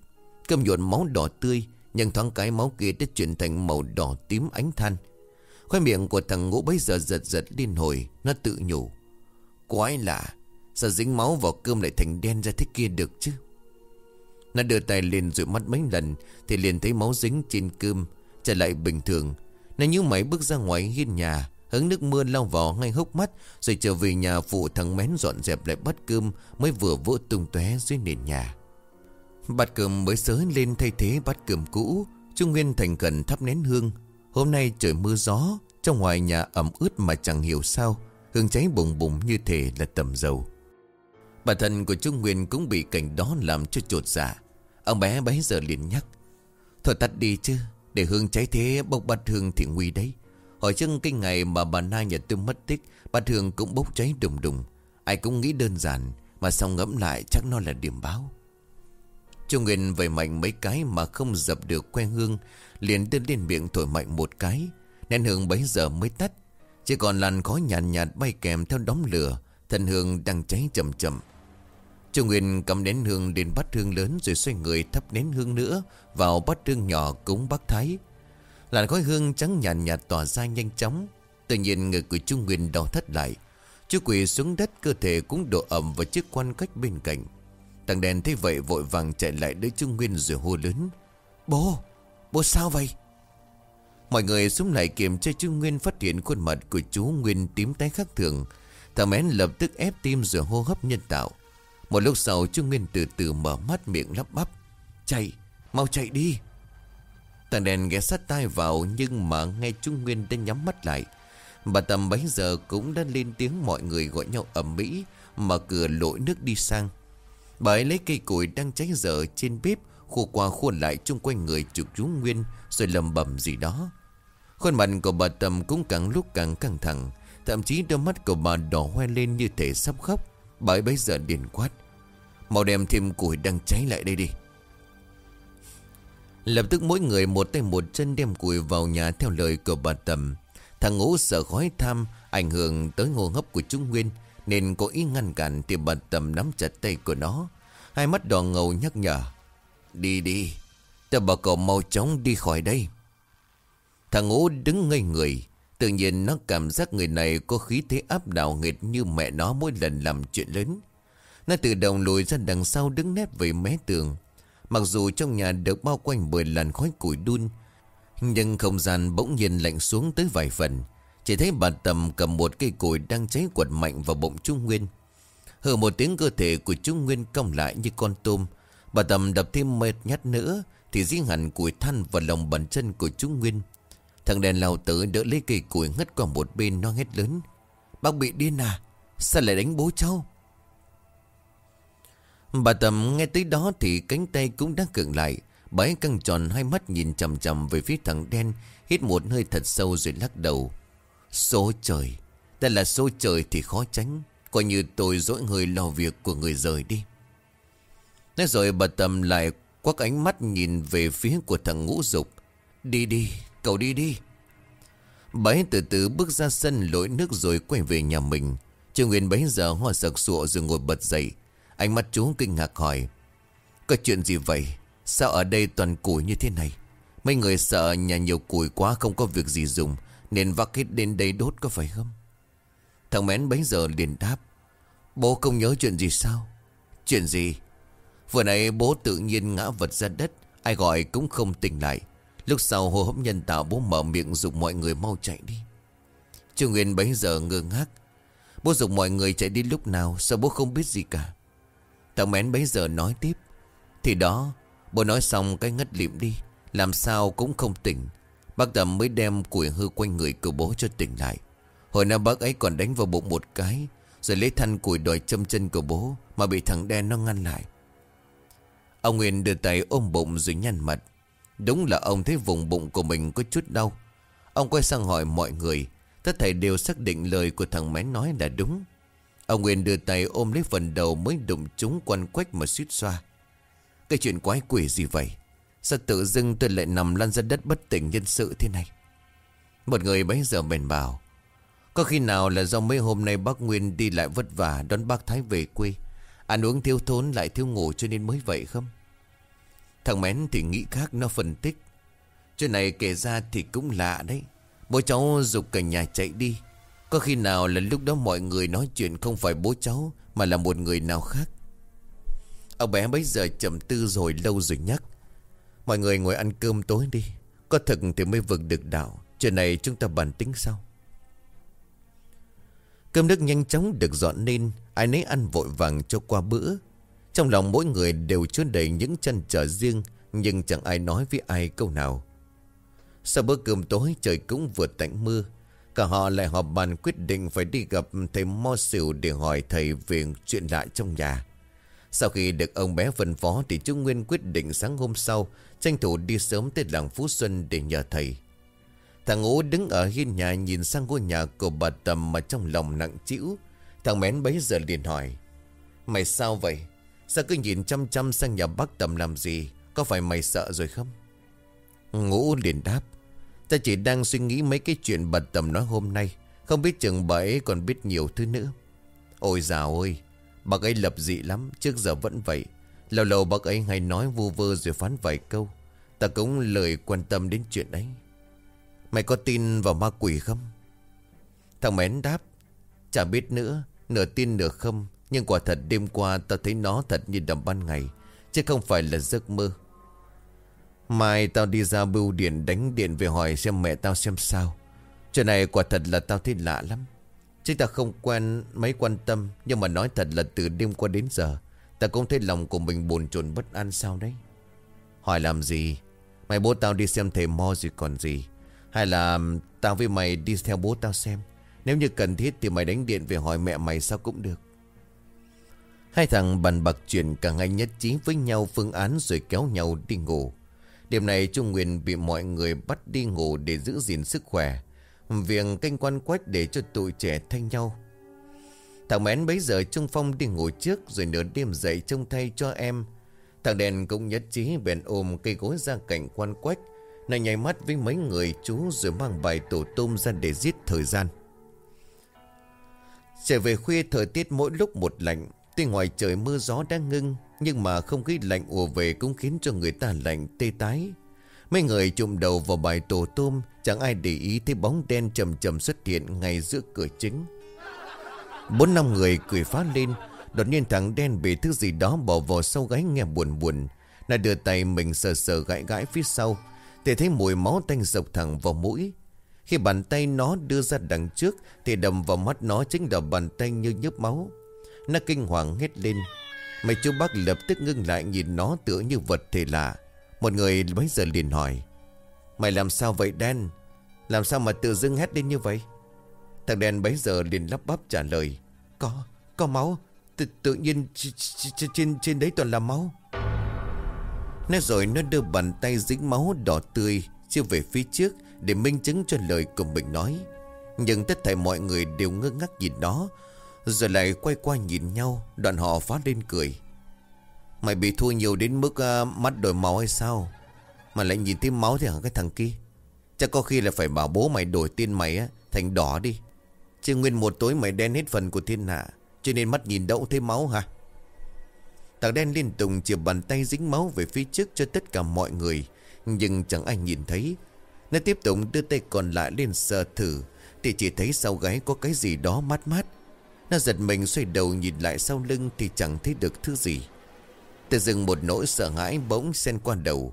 Cơm nhuộn máu đỏ tươi, Nhưng thoáng cái máu kia đã chuyển thành màu đỏ tím ánh than. Khoai miệng của thằng ngũ bấy giờ giật giật liên hồi, Nó tự nhủ. Quái lạ, Sao dính máu vào cơm lại thành đen ra thế kia được chứ? Nó đưa tay lên rồi mắt mấy lần, Thì liền thấy máu dính trên cơm, Trở lại bình thường. Nó như máy bước ra ngoài hiên nhà Hứng nước mưa lau vào ngay hốc mắt, Rồi trở về nhà phụ thằng mén dọn dẹp lại bát cơm, Mới vừa vỡ tung tóe dưới nền nhà. Bát cơm mới sớ lên thay thế bát cơm cũ, Trung Nguyên thành cần thắp nén hương. Hôm nay trời mưa gió, Trong ngoài nhà ẩm ướt mà chẳng hiểu sao, Hương cháy bùng bùng như thể là tầm dầu. Bà thân của Trung Nguyên cũng bị cảnh đó làm cho trột dạ. Ông bé bấy giờ liền nhắc, Thôi tắt đi chứ, Để hương cháy thế, bốc bát hương thì nguy đấy. Hỏi trước cái ngày mà bà Na nhà tôi mất tích Bà thường cũng bốc cháy đùng đùng. Ai cũng nghĩ đơn giản Mà xong ngẫm lại chắc nó là điểm báo. Trung Nguyên vẩy mạnh mấy cái mà không dập được que hương Liền đưa lên miệng thổi mạnh một cái. Nén hương bấy giờ mới tắt. Chỉ còn làn khói nhàn nhạt, nhạt bay kèm theo đống lửa Thần hương đang cháy chậm chậm. Trung Nguyên cầm nén hương đến bát hương lớn Rồi xoay người thắp nén hương nữa Vào bát hương nhỏ cúng bác thái. Làn khói hương trắng nhàn nhạt, nhạt tỏa ra nhanh chóng. Tự nhiên người của chú Nguyên đau thất lại. Chú quỷ xuống đất cơ thể cũng độ ẩm vào chiếc quan cách bên cạnh. Thằng đèn thấy vậy vội vàng chạy lại đỡ chú Nguyên rồi hô lớn. Bố, bố sao vậy? Mọi người xuống lại kiểm tra chú Nguyên phát hiện khuôn mặt của chú Nguyên tím tái khác thường. Thằng mén lập tức ép tim rồi hô hấp nhân tạo. Một lúc sau chú Nguyên từ từ mở mắt miệng lắp bắp. Chạy, mau chạy đi. Thằng đèn ghé sát tai vào, Nhưng mà nghe Trung Nguyên đã nhắm mắt lại. Bà tầm bấy giờ cũng đã lên tiếng mọi người gọi nhau ẩm mỹ, Mở cửa lội nước đi sang. Bà ấy lấy cây củi đang cháy dở trên bếp, Khô qua khuôn lại chung quanh người chụp chú Nguyên, Rồi lầm bầm gì đó. Khuôn mặt của bà Tầm cũng càng lúc càng căng thẳng, Thậm chí đôi mắt của bà đỏ hoe lên như thể sắp khóc. Bà ấy bấy giờ điền quát. Mau đem thêm củi đang cháy lại đây đi. Lập tức mỗi người một tay một chân đem cùi vào nhà theo lời của bà Tầm Thằng ngũ sợ khói tham, ảnh hưởng tới hô hấp của Trung Nguyên, Nên có ý ngăn cản thì bà Tầm nắm chặt tay của nó Hai mắt đỏ ngầu nhắc nhở, Đi đi Ta bảo cậu mau chóng đi khỏi đây Thằng ngũ đứng ngây người, Tự nhiên nó cảm giác người này có khí thế áp đảo nghịch như mẹ nó mỗi lần làm chuyện lớn. Nó tự động lùi ra đằng sau đứng nép về mé tường. Mặc dù trong nhà được bao quanh bởi làn khói củi đun, nhưng không gian bỗng nhiên lạnh xuống tới vài phần. Chỉ thấy bà Tầm cầm một cây củi đang cháy quật mạnh vào bụng Trung Nguyên. Hừ một tiếng cơ thể của Trung Nguyên cong lại như con tôm. Bà Tầm đập thêm mệt nhát nữa thì dí hẳn củi than vào lòng bàn chân của Trung Nguyên. Thằng đèn lao tử đỡ lấy cây củi ngất qua một bên nó hét lớn. Bác bị điên à? Sao lại đánh bố cháu? Bà Tầm nghe tới đó thì cánh tay cũng đã cứng lại. Bà ấy căng tròn hai mắt nhìn chầm chầm về phía thằng đen. Hít một hơi thật sâu rồi lắc đầu. Số trời. Đây là số trời thì khó tránh. Coi như tôi dỗi người lo việc của người rời đi. Nói rồi bà Tầm lại quắc ánh mắt nhìn về phía của thằng ngũ dục. Đi đi, Cậu đi đi Bấy từ từ bước ra sân lội nước rồi quay về nhà mình Trường Nguyên bấy giờ hoa sặc sụa rồi ngồi bật dậy Ánh mắt chú kinh ngạc hỏi, Có chuyện gì vậy? Sao ở đây toàn củi như thế này? Mấy người sợ nhà nhiều củi quá không có việc gì dùng, Nên vác hết đến đây đốt có phải không? Thằng Mén bấy giờ liền đáp, Bố không nhớ chuyện gì sao? Chuyện gì? Vừa nãy bố tự nhiên ngã vật ra đất, Ai gọi cũng không tỉnh lại. Lúc sau hô hấp nhân tạo bố mở miệng dùng mọi người mau chạy đi. Trương Nguyên bấy giờ ngơ ngác, Bố dục mọi người chạy đi lúc nào, Sao bố không biết gì cả? Thằng mén bấy giờ nói tiếp. Thì đó, Bố nói xong cái ngất liệm đi. Làm sao cũng không tỉnh. Bác Tầm mới đem củi hư quanh người của bố cho tỉnh lại. Hồi nào bác ấy còn đánh vào bụng một cái, Rồi lấy thanh củi đòi châm chân của bố Mà bị thằng đen nó ngăn lại. Ông Nguyên đưa tay ôm bụng rồi nhăn mặt. Đúng là ông thấy vùng bụng của mình có chút đau. Ông quay sang hỏi mọi người, Tất thầy đều xác định lời của thằng mén nói là đúng. Ông Nguyên đưa tay ôm lấy phần đầu mới đụng chúng quanh quách mà suýt xoa. Cái chuyện quái quỷ gì vậy? Sao tự dưng tôi lại nằm lăn ra đất bất tỉnh nhân sự thế này? Một người bấy giờ bền bảo, Có khi nào là do mấy hôm nay bác Nguyên đi lại vất vả đón bác Thái về quê, Ăn uống thiếu thốn lại thiếu ngủ cho nên mới vậy không? Thằng Mén thì nghĩ khác, nó phân tích, Chuyện này kể ra thì cũng lạ đấy. Bố cháu dục cả nhà chạy đi có khi nào là lúc đó mọi người nói chuyện không phải bố cháu, Mà là một người nào khác? Ông bé bây giờ chậm tư rồi lâu rồi nhắc, Mọi người ngồi ăn cơm tối đi, Có thật thì mới vực được đạo, Chuyện này chúng ta bàn tính sau. Cơm nước nhanh chóng được dọn lên Ai nấy ăn vội vàng cho qua bữa. Trong lòng mỗi người đều chứa đầy những chân trở riêng, Nhưng chẳng ai nói với ai câu nào. Sau bữa cơm tối, trời cũng vừa tạnh mưa Cả họ lại họp bàn quyết định phải đi gặp thầy Mo Sửu để hỏi thầy về chuyện lại trong nhà. Sau khi được ông bé phân phó thì Trung Nguyên quyết định sáng hôm sau tranh thủ đi sớm tới làng Phú Xuân để nhờ thầy. Thằng Ngũ đứng ở hiên nhà nhìn sang ngôi nhà của bà Tầm mà trong lòng nặng chịu. Thằng Mén bấy giờ liền hỏi. Mày sao vậy? Sao cứ nhìn chăm chăm sang nhà bác tầm làm gì Có phải mày sợ rồi không Ngũ liền đáp Ta chỉ đang suy nghĩ mấy cái chuyện bật tầm nói hôm nay. Không biết chừng bà ấy còn biết nhiều thứ nữa. Ôi dào ơi Bác ấy lập dị lắm, Trước giờ vẫn vậy. Lâu lâu bác ấy hay nói vu vơ rồi phán vài câu. Ta cũng lời quan tâm đến chuyện ấy. Mày có tin vào ma quỷ không? Thằng Mén đáp, Chả biết nữa, Nửa tin nửa không. Nhưng quả thật đêm qua ta thấy nó thật như đầm ban ngày, Chứ không phải là giấc mơ. Mai tao đi ra bưu điện đánh điện về hỏi xem mẹ tao xem sao. Chuyện này quả thật là tao thấy lạ lắm. Chứ ta không quen, mấy quan tâm, Nhưng mà nói thật là từ đêm qua đến giờ Ta cũng thấy lòng của mình buồn chồn bất an sao đấy. Hỏi làm gì? Mày bố tao đi xem thầy mo gì còn gì? Hay là tao với mày đi theo bố tao xem? Nếu như cần thiết thì mày đánh điện về hỏi mẹ mày sao cũng được. Hai thằng bàn bạc chuyện cả ngày nhất trí với nhau phương án rồi kéo nhau đi ngủ. Đêm này Trung Nguyên bị mọi người bắt đi ngủ để giữ gìn sức khỏe. Việc canh quan quách để cho tụi trẻ thanh nhau. Thằng Mén bấy giờ Trung Phong đi ngủ trước Rồi nửa đêm dậy trông thay cho em. Thằng Đèn cũng nhất trí bèn ôm cây gối ra cạnh quan quách Này nhảy mắt với mấy người chú Rồi mang bài tổ tôm ra để giết thời gian. Trở về khuya thời tiết mỗi lúc một lạnh, Tuy ngoài trời mưa gió đang ngưng nhưng mà không khí lạnh ùa về cũng khiến cho người ta lạnh tê tái. Mấy người chụm đầu vào bài tổ tôm, Chẳng ai để ý thấy bóng đen chầm chầm xuất hiện ngay giữa cửa chính. Bốn năm người cười phá lên, Đột nhiên thằng đen bị thứ gì đó bỏ vào sau gáy nghe buồn buồn. Nó đưa tay mình sờ sờ gãi gãi phía sau, Thì thấy mùi máu tanh dọc thẳng vào mũi. Khi bàn tay nó đưa ra đằng trước, Thì đầm vào mắt nó chính là bàn tay như nhớp máu. Nó kinh hoàng hét lên. Mày chú bác lập tức ngưng lại nhìn nó tựa như vật thể lạ. Một người bấy giờ liền hỏi Mày làm sao vậy đen Làm sao mà tự dưng hét lên như vậy? Thằng đen bấy giờ liền lắp bắp trả lời Có, có máu. Tự, tự nhiên trên trên đấy toàn là máu. Nói rồi nó đưa bàn tay dính máu đỏ tươi chưa về phía trước Để minh chứng cho lời của mình nói. Nhưng tất thảy mọi người đều ngơ ngác nhìn nó rồi lại quay qua nhìn nhau Đoạn họ phá lên cười. Mày bị thua nhiều đến mức uh, mắt đổi máu hay sao? Mà lại nhìn thấy máu thì hả cái thằng kia? Chắc có khi là phải bảo bố mày đổi tên mày á Thành đỏ đi. Chứ nguyên một tối mày đen hết phần của thiên hạ Cho nên mắt nhìn đậu thấy máu hả? Thằng đen liên tục chìa bàn tay dính máu về phía trước cho tất cả mọi người Nhưng chẳng ai nhìn thấy. Nó tiếp tục đưa tay còn lại lên sờ thử Thì chỉ thấy sau gáy có cái gì đó mát mát. Nó giật mình xoay đầu nhìn lại sau lưng Thì chẳng thấy được thứ gì. Từ dưng một nỗi sợ hãi bỗng xen qua đầu.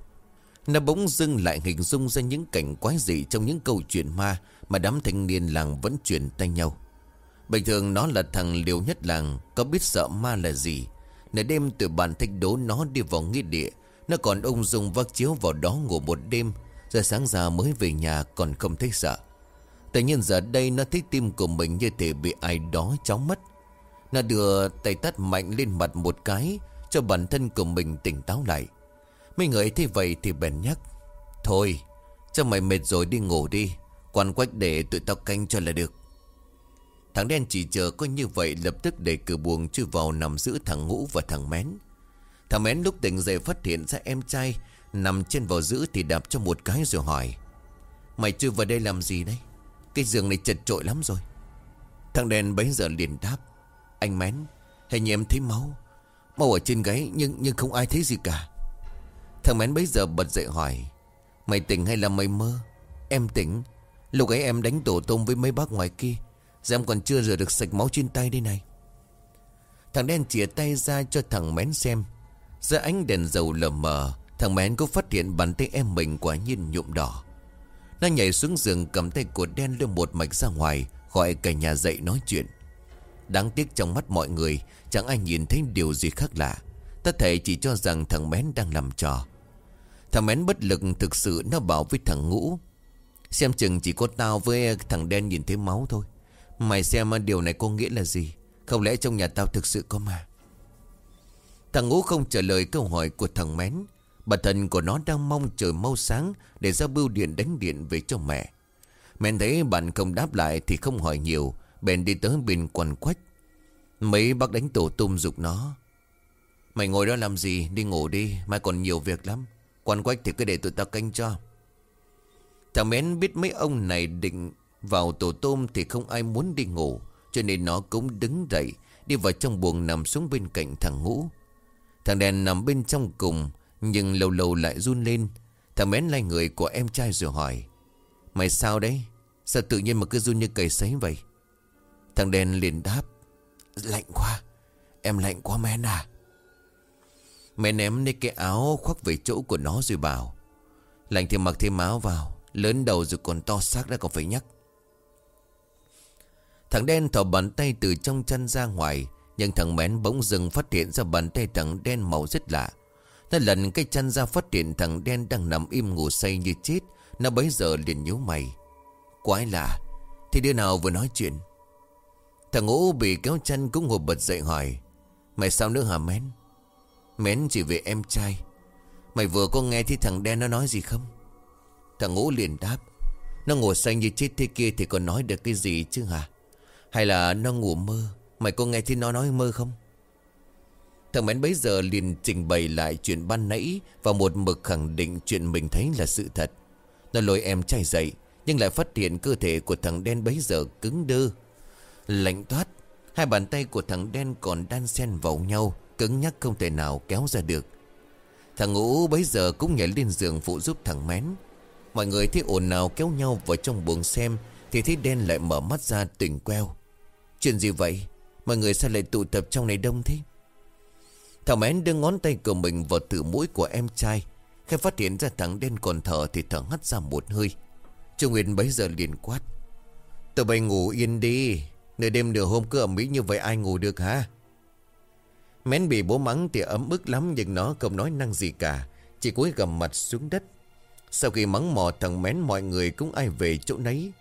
Nó bỗng dưng lại hình dung ra những cảnh quái dị Trong những câu chuyện ma Mà đám thanh niên làng vẫn truyền tay nhau. Bình thường nó là thằng liều nhất làng, Có biết sợ ma là gì? Nửa đêm tụi bạn thách đố nó đi vào nghĩa địa, Nó còn ung dung vác chiếu vào đó ngủ một đêm, Rồi sáng ra mới về nhà còn không thấy sợ. Tự nhiên giờ đây nó thấy tim của mình như thể bị ai đó chóng mất Nó đưa tay tắt mạnh lên mặt một cái, Cho bản thân của mình tỉnh táo lại Mấy người thấy vậy thì bèn nhắc, Thôi, cho mày mệt rồi đi ngủ đi Quan quách để tụi tao canh cho là được Thằng đen chỉ chờ có như vậy lập tức để cửa buồng chui vào nằm giữ thằng ngũ và thằng mén. Thằng mén lúc tỉnh dậy phát hiện ra em trai nằm trên vào giữ thì đạp cho một cái rồi hỏi. Mày chui vào đây làm gì đấy? Cái giường này chật trội lắm rồi. Thằng đen bấy giờ liền đáp. Anh mén, hình như em thấy máu. Máu ở trên gáy nhưng nhưng không ai thấy gì cả. Thằng mén bấy giờ bật dậy hỏi. Mày tỉnh hay là mày mơ? Em tỉnh. Lúc ấy em đánh tổ tôm với mấy bác ngoài kia. Giờ em còn chưa rửa được sạch máu trên tay đây này Thằng đen chìa tay ra cho thằng mén xem Giữa ánh đèn dầu lờ mờ Thằng mén có phát hiện bàn tay em mình quả nhiên nhuộm đỏ nó nhảy xuống giường, cầm tay của đen lên một mạch ra ngoài, Gọi cả nhà dậy nói chuyện. Đáng tiếc trong mắt mọi người, Chẳng ai nhìn thấy điều gì khác lạ. Tất thể chỉ cho rằng thằng mén đang làm trò. Thằng mén bất lực thực sự, nó bảo với thằng ngũ, Xem chừng chỉ có tao với thằng đen nhìn thấy máu thôi. Mày xem điều này có nghĩa là gì? Không lẽ trong nhà tao thực sự có ma? Thằng ngũ không trả lời câu hỏi của thằng mén. Bà thần của nó đang mong trời mau sáng Để ra bưu điện đánh điện về cho mẹ. Mẹ thấy bạn không đáp lại Thì không hỏi nhiều, Bèn đi tới bên quần quách. Mấy bác đánh tổ tung dục nó. Mày ngồi đó làm gì? Đi ngủ đi, Mai còn nhiều việc lắm. Quan quách thì cứ để tụi tao canh cho. Thằng mén biết mấy ông này định Vào tổ tôm thì không ai muốn đi ngủ, Cho nên nó cũng đứng dậy, Đi vào trong buồng nằm xuống bên cạnh thằng ngũ. Thằng đèn nằm bên trong cùng nhưng lâu lâu lại run lên, Thằng mến lai người của em trai rồi hỏi, Mày sao đấy? Sao tự nhiên mà cứ run như cầy sấy vậy? Thằng đen liền đáp, Lạnh quá, Em lạnh quá mến à. Mẹ ném lấy cái áo khoác về chỗ của nó rồi bảo, Lạnh thì mặc thêm áo vào, Lớn đầu rồi còn to xác đã còn phải nhắc. Thằng đen thò bàn tay từ trong chân ra ngoài, Nhưng thằng mén bỗng dừng phát hiện ra bàn tay thằng đen màu rất lạ. Nó lần cái chân ra phát hiện thằng đen đang nằm im ngủ say như chết, Nó bấy giờ liền nhíu mày. Quái lạ, Thì đứa nào vừa nói chuyện? Thằng ngũ bị kéo chân cũng ngồi bật dậy hỏi, Mày sao nữa hả mén? Mén chỉ về em trai. Mày vừa có nghe thấy thằng đen nó nói gì không? Thằng ngũ liền đáp, Nó ngồi xanh như chết thế kia Thì còn nói được cái gì chứ hả? Hay là nó ngủ mơ? Mày có nghe thấy nó nói mơ không? Thằng mén bấy giờ liền trình bày lại chuyện ban nãy Và một mực khẳng định chuyện mình thấy là sự thật. Nó lôi em trai dậy, Nhưng lại phát hiện cơ thể của thằng đen bấy giờ cứng đơ. Lạnh toát, Hai bàn tay của thằng đen còn đan xen vào nhau, Cứng nhắc không thể nào kéo ra được. Thằng ngũ bấy giờ cũng nhảy lên giường phụ giúp thằng mén. Mọi người thấy ồn nào kéo nhau vào trong buồng xem, Thì thấy đen lại mở mắt ra tỉnh queo. Chuyện gì vậy? Mọi người sao lại tụ tập trong này đông thế? Thằng mén đưa ngón tay của mình vào tử mũi của em trai. Khi phát hiện ra thằng đen còn thở Thì thở hắt ra một hơi. Trung Nguyên bấy giờ liền quát. Tụi bay ngủ yên đi. Nửa đêm nửa hôm cứ ở Mỹ như vậy ai ngủ được hả? Mén bị bố mắng thì ấm ức lắm Nhưng nó không nói năng gì cả. Chỉ cúi gầm mặt xuống đất. Sau khi mắng mò thằng Mén, mọi người cũng ai về chỗ nấy.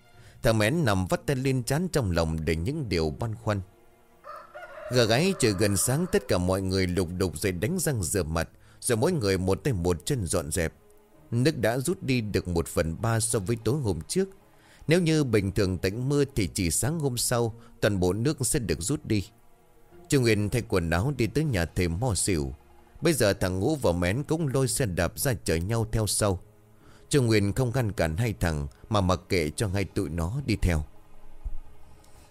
Thằng Mén nằm vắt tay lên chán trong lòng Để những điều băn khoăn. Gà gáy trời gần sáng Tất cả mọi người lục đục rồi đánh răng rửa mặt, Rồi mỗi người một tay một chân dọn dẹp. Nước đã rút đi được một phần ba so với tối hôm trước. Nếu như bình thường tạnh mưa Thì chỉ sáng hôm sau, Toàn bộ nước sẽ được rút đi. Trương Nguyên thay quần áo đi tới nhà thầy mò xỉu Bây giờ thằng Ngũ và Mén cũng lôi xe đạp ra chở nhau theo sau. Trương Nguyên không ngăn cản hai thằng Mà mặc kệ cho hai tụi nó đi theo.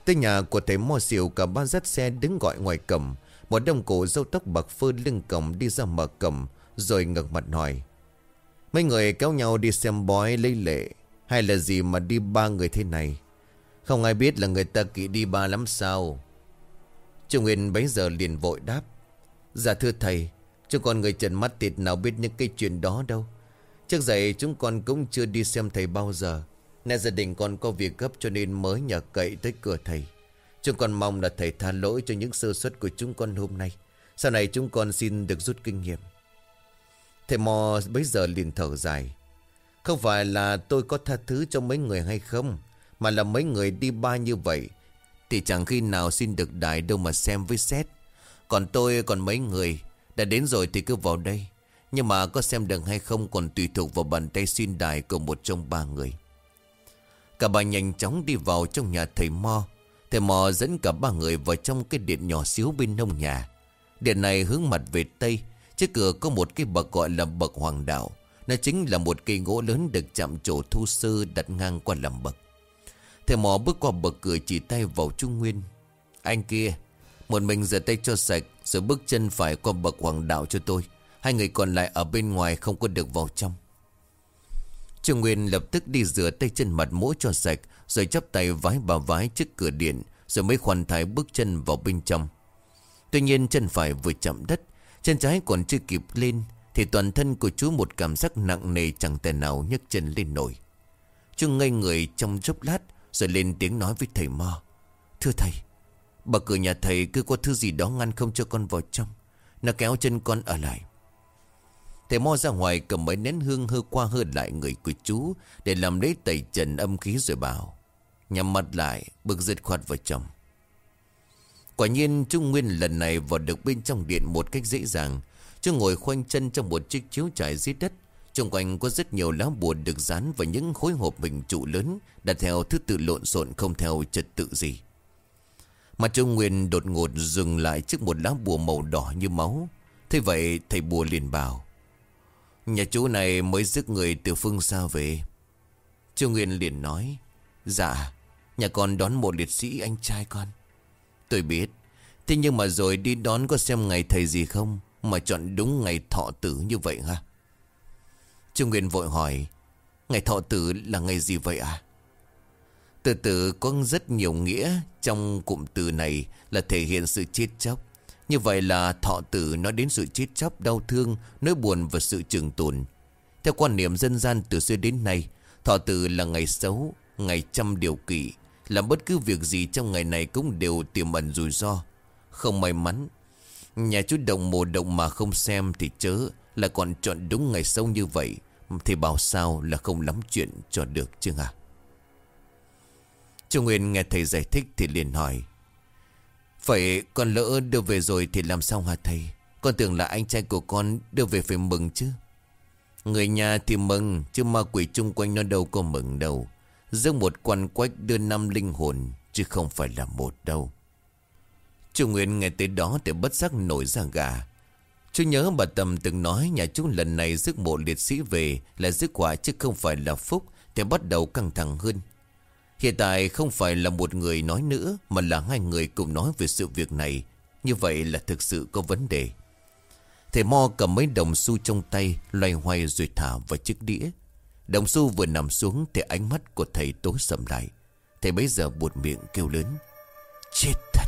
Tới nhà của thầy Mo xỉu, Cả ba dắt xe đứng gọi ngoài cầm Một đông cổ dâu tóc bạc phơ lưng cổng đi ra mở cầm Rồi ngẩng mặt hỏi. Mấy người kéo nhau đi xem bói lấy lệ, Hay là gì mà đi ba người thế này? Không ai biết là người ta kỵ đi ba lắm sao? Trung Nguyên bấy giờ liền vội đáp. Dạ thưa thầy Chúng con người trần mắt thịt nào biết những cái chuyện đó đâu. Trước dậy chúng con cũng chưa đi xem thầy bao giờ. Nè gia đình con có việc gấp cho nên mới nhờ cậy tới cửa thầy. Chúng con mong là thầy tha lỗi cho những sơ suất của chúng con hôm nay. Sau này chúng con xin được rút kinh nghiệm. Thầy mò bấy giờ liền thở dài. Không phải là tôi có tha thứ cho mấy người hay không, Mà là mấy người đi ba như vậy, thì chẳng khi nào xin được đài đâu mà xem với xét. Còn tôi, còn mấy người, Đã đến rồi thì cứ vào đây. Nhưng mà có xem được hay không Còn tùy thuộc vào bàn tay xin đài của một trong ba người. Cả bà nhanh chóng đi vào trong nhà thầy Mo. Thầy Mo dẫn cả ba người vào trong cái điện nhỏ xíu bên nông nhà. Điện này hướng mặt về Tây. Trước cửa có một cái bậc gọi là bậc hoàng đạo. Nó chính là một cây gỗ lớn được chạm trổ thu sơ đặt ngang qua làm bậc. Thầy mo bước qua bậc cửa chỉ tay vào Trung Nguyên. Anh kia, Một mình rửa tay cho sạch, Rồi bước chân phải qua bậc hoàng đạo cho tôi. Hai người còn lại ở bên ngoài không có được vào trong. Trường Nguyên lập tức đi rửa tay chân mặt mũi cho sạch, Rồi chắp tay vái bà vái trước cửa điện, Rồi mới khoan thai bước chân vào bên trong. Tuy nhiên chân phải vừa chạm đất, Chân trái còn chưa kịp lên, Thì toàn thân của chú một cảm giác nặng nề chẳng thể nào nhấc chân lên nổi. Chú ngây người trong chốc lát, rồi lên tiếng nói với thầy Mo Thưa thầy, Bà cửa nhà thầy cứ có thứ gì đó ngăn không cho con vào trong, Nó kéo chân con ở lại. Thầy Mo ra ngoài cầm mấy nén hương hơ qua hơ lại người của chú, Để làm lấy tẩy trần âm khí rồi bảo. Nhắm mặt lại Bực giật khoát vào trong Quả nhiên Trung Nguyên lần này vào được bên trong điện một cách dễ dàng. Chú ngồi khoanh chân trong một chiếc chiếu trải dưới đất. Trung quanh có rất nhiều lá bùa được dán vào những khối hộp bình trụ lớn, Đặt theo thứ tự lộn xộn không theo trật tự gì. Mà Trung Nguyên đột ngột dừng lại trước một lá bùa màu đỏ như máu. Thế vậy, thầy bùa liền bảo Nhà chú này mới rước người từ phương xa về. Chu Nguyên liền nói Dạ Nhà con đón một liệt sĩ anh trai con. Tôi biết, Thế nhưng mà rồi đi đón có xem ngày thầy gì không Mà chọn đúng ngày thọ tử như vậy ha Trung Nguyên vội hỏi, Ngày thọ tử là ngày gì vậy à Từ từ, có rất nhiều nghĩa Trong cụm từ này Là thể hiện sự chết chóc. Như vậy là thọ tử nói đến sự chết chóc Đau thương, nỗi buồn và sự trường tồn. Theo quan niệm dân gian từ xưa đến nay Thọ tử là ngày xấu Ngày trăm điều kỵ Làm bất cứ việc gì trong ngày này Cũng đều tiềm ẩn rủi ro Không may mắn. Nhà chú đồng mồ động mà không xem thì chớ Là còn chọn đúng ngày xấu như vậy Thì bảo sao là không lắm chuyện cho được chứ hả? Chu Nguyên nghe thầy giải thích thì liền hỏi Vậy con lỡ đưa về rồi thì làm sao hả thầy? Con tưởng là anh trai của con đưa về phải mừng chứ. Người nhà thì mừng, Chứ ma quỷ chung quanh nó đâu có mừng đâu. Giữa một quan quách đưa năm linh hồn, Chứ không phải là một đâu. Chú Nguyên nghe tới đó thì bất giác nổi ra gà. Chú nhớ bà Tâm từng nói nhà chú lần này giấc mộ liệt sĩ về là giấc quả chứ không phải là phúc, thì bắt đầu căng thẳng hơn. Hiện tại không phải là một người nói nữa mà là hai người cùng nói về sự việc này. Như vậy là thực sự có vấn đề. Thầy Mo cầm mấy đồng xu trong tay, loay hoay rồi thả vào chiếc đĩa. Đồng xu vừa nằm xuống thì ánh mắt của thầy tối sầm lại. Thầy bây giờ buột miệng kêu lớn. Chết thật!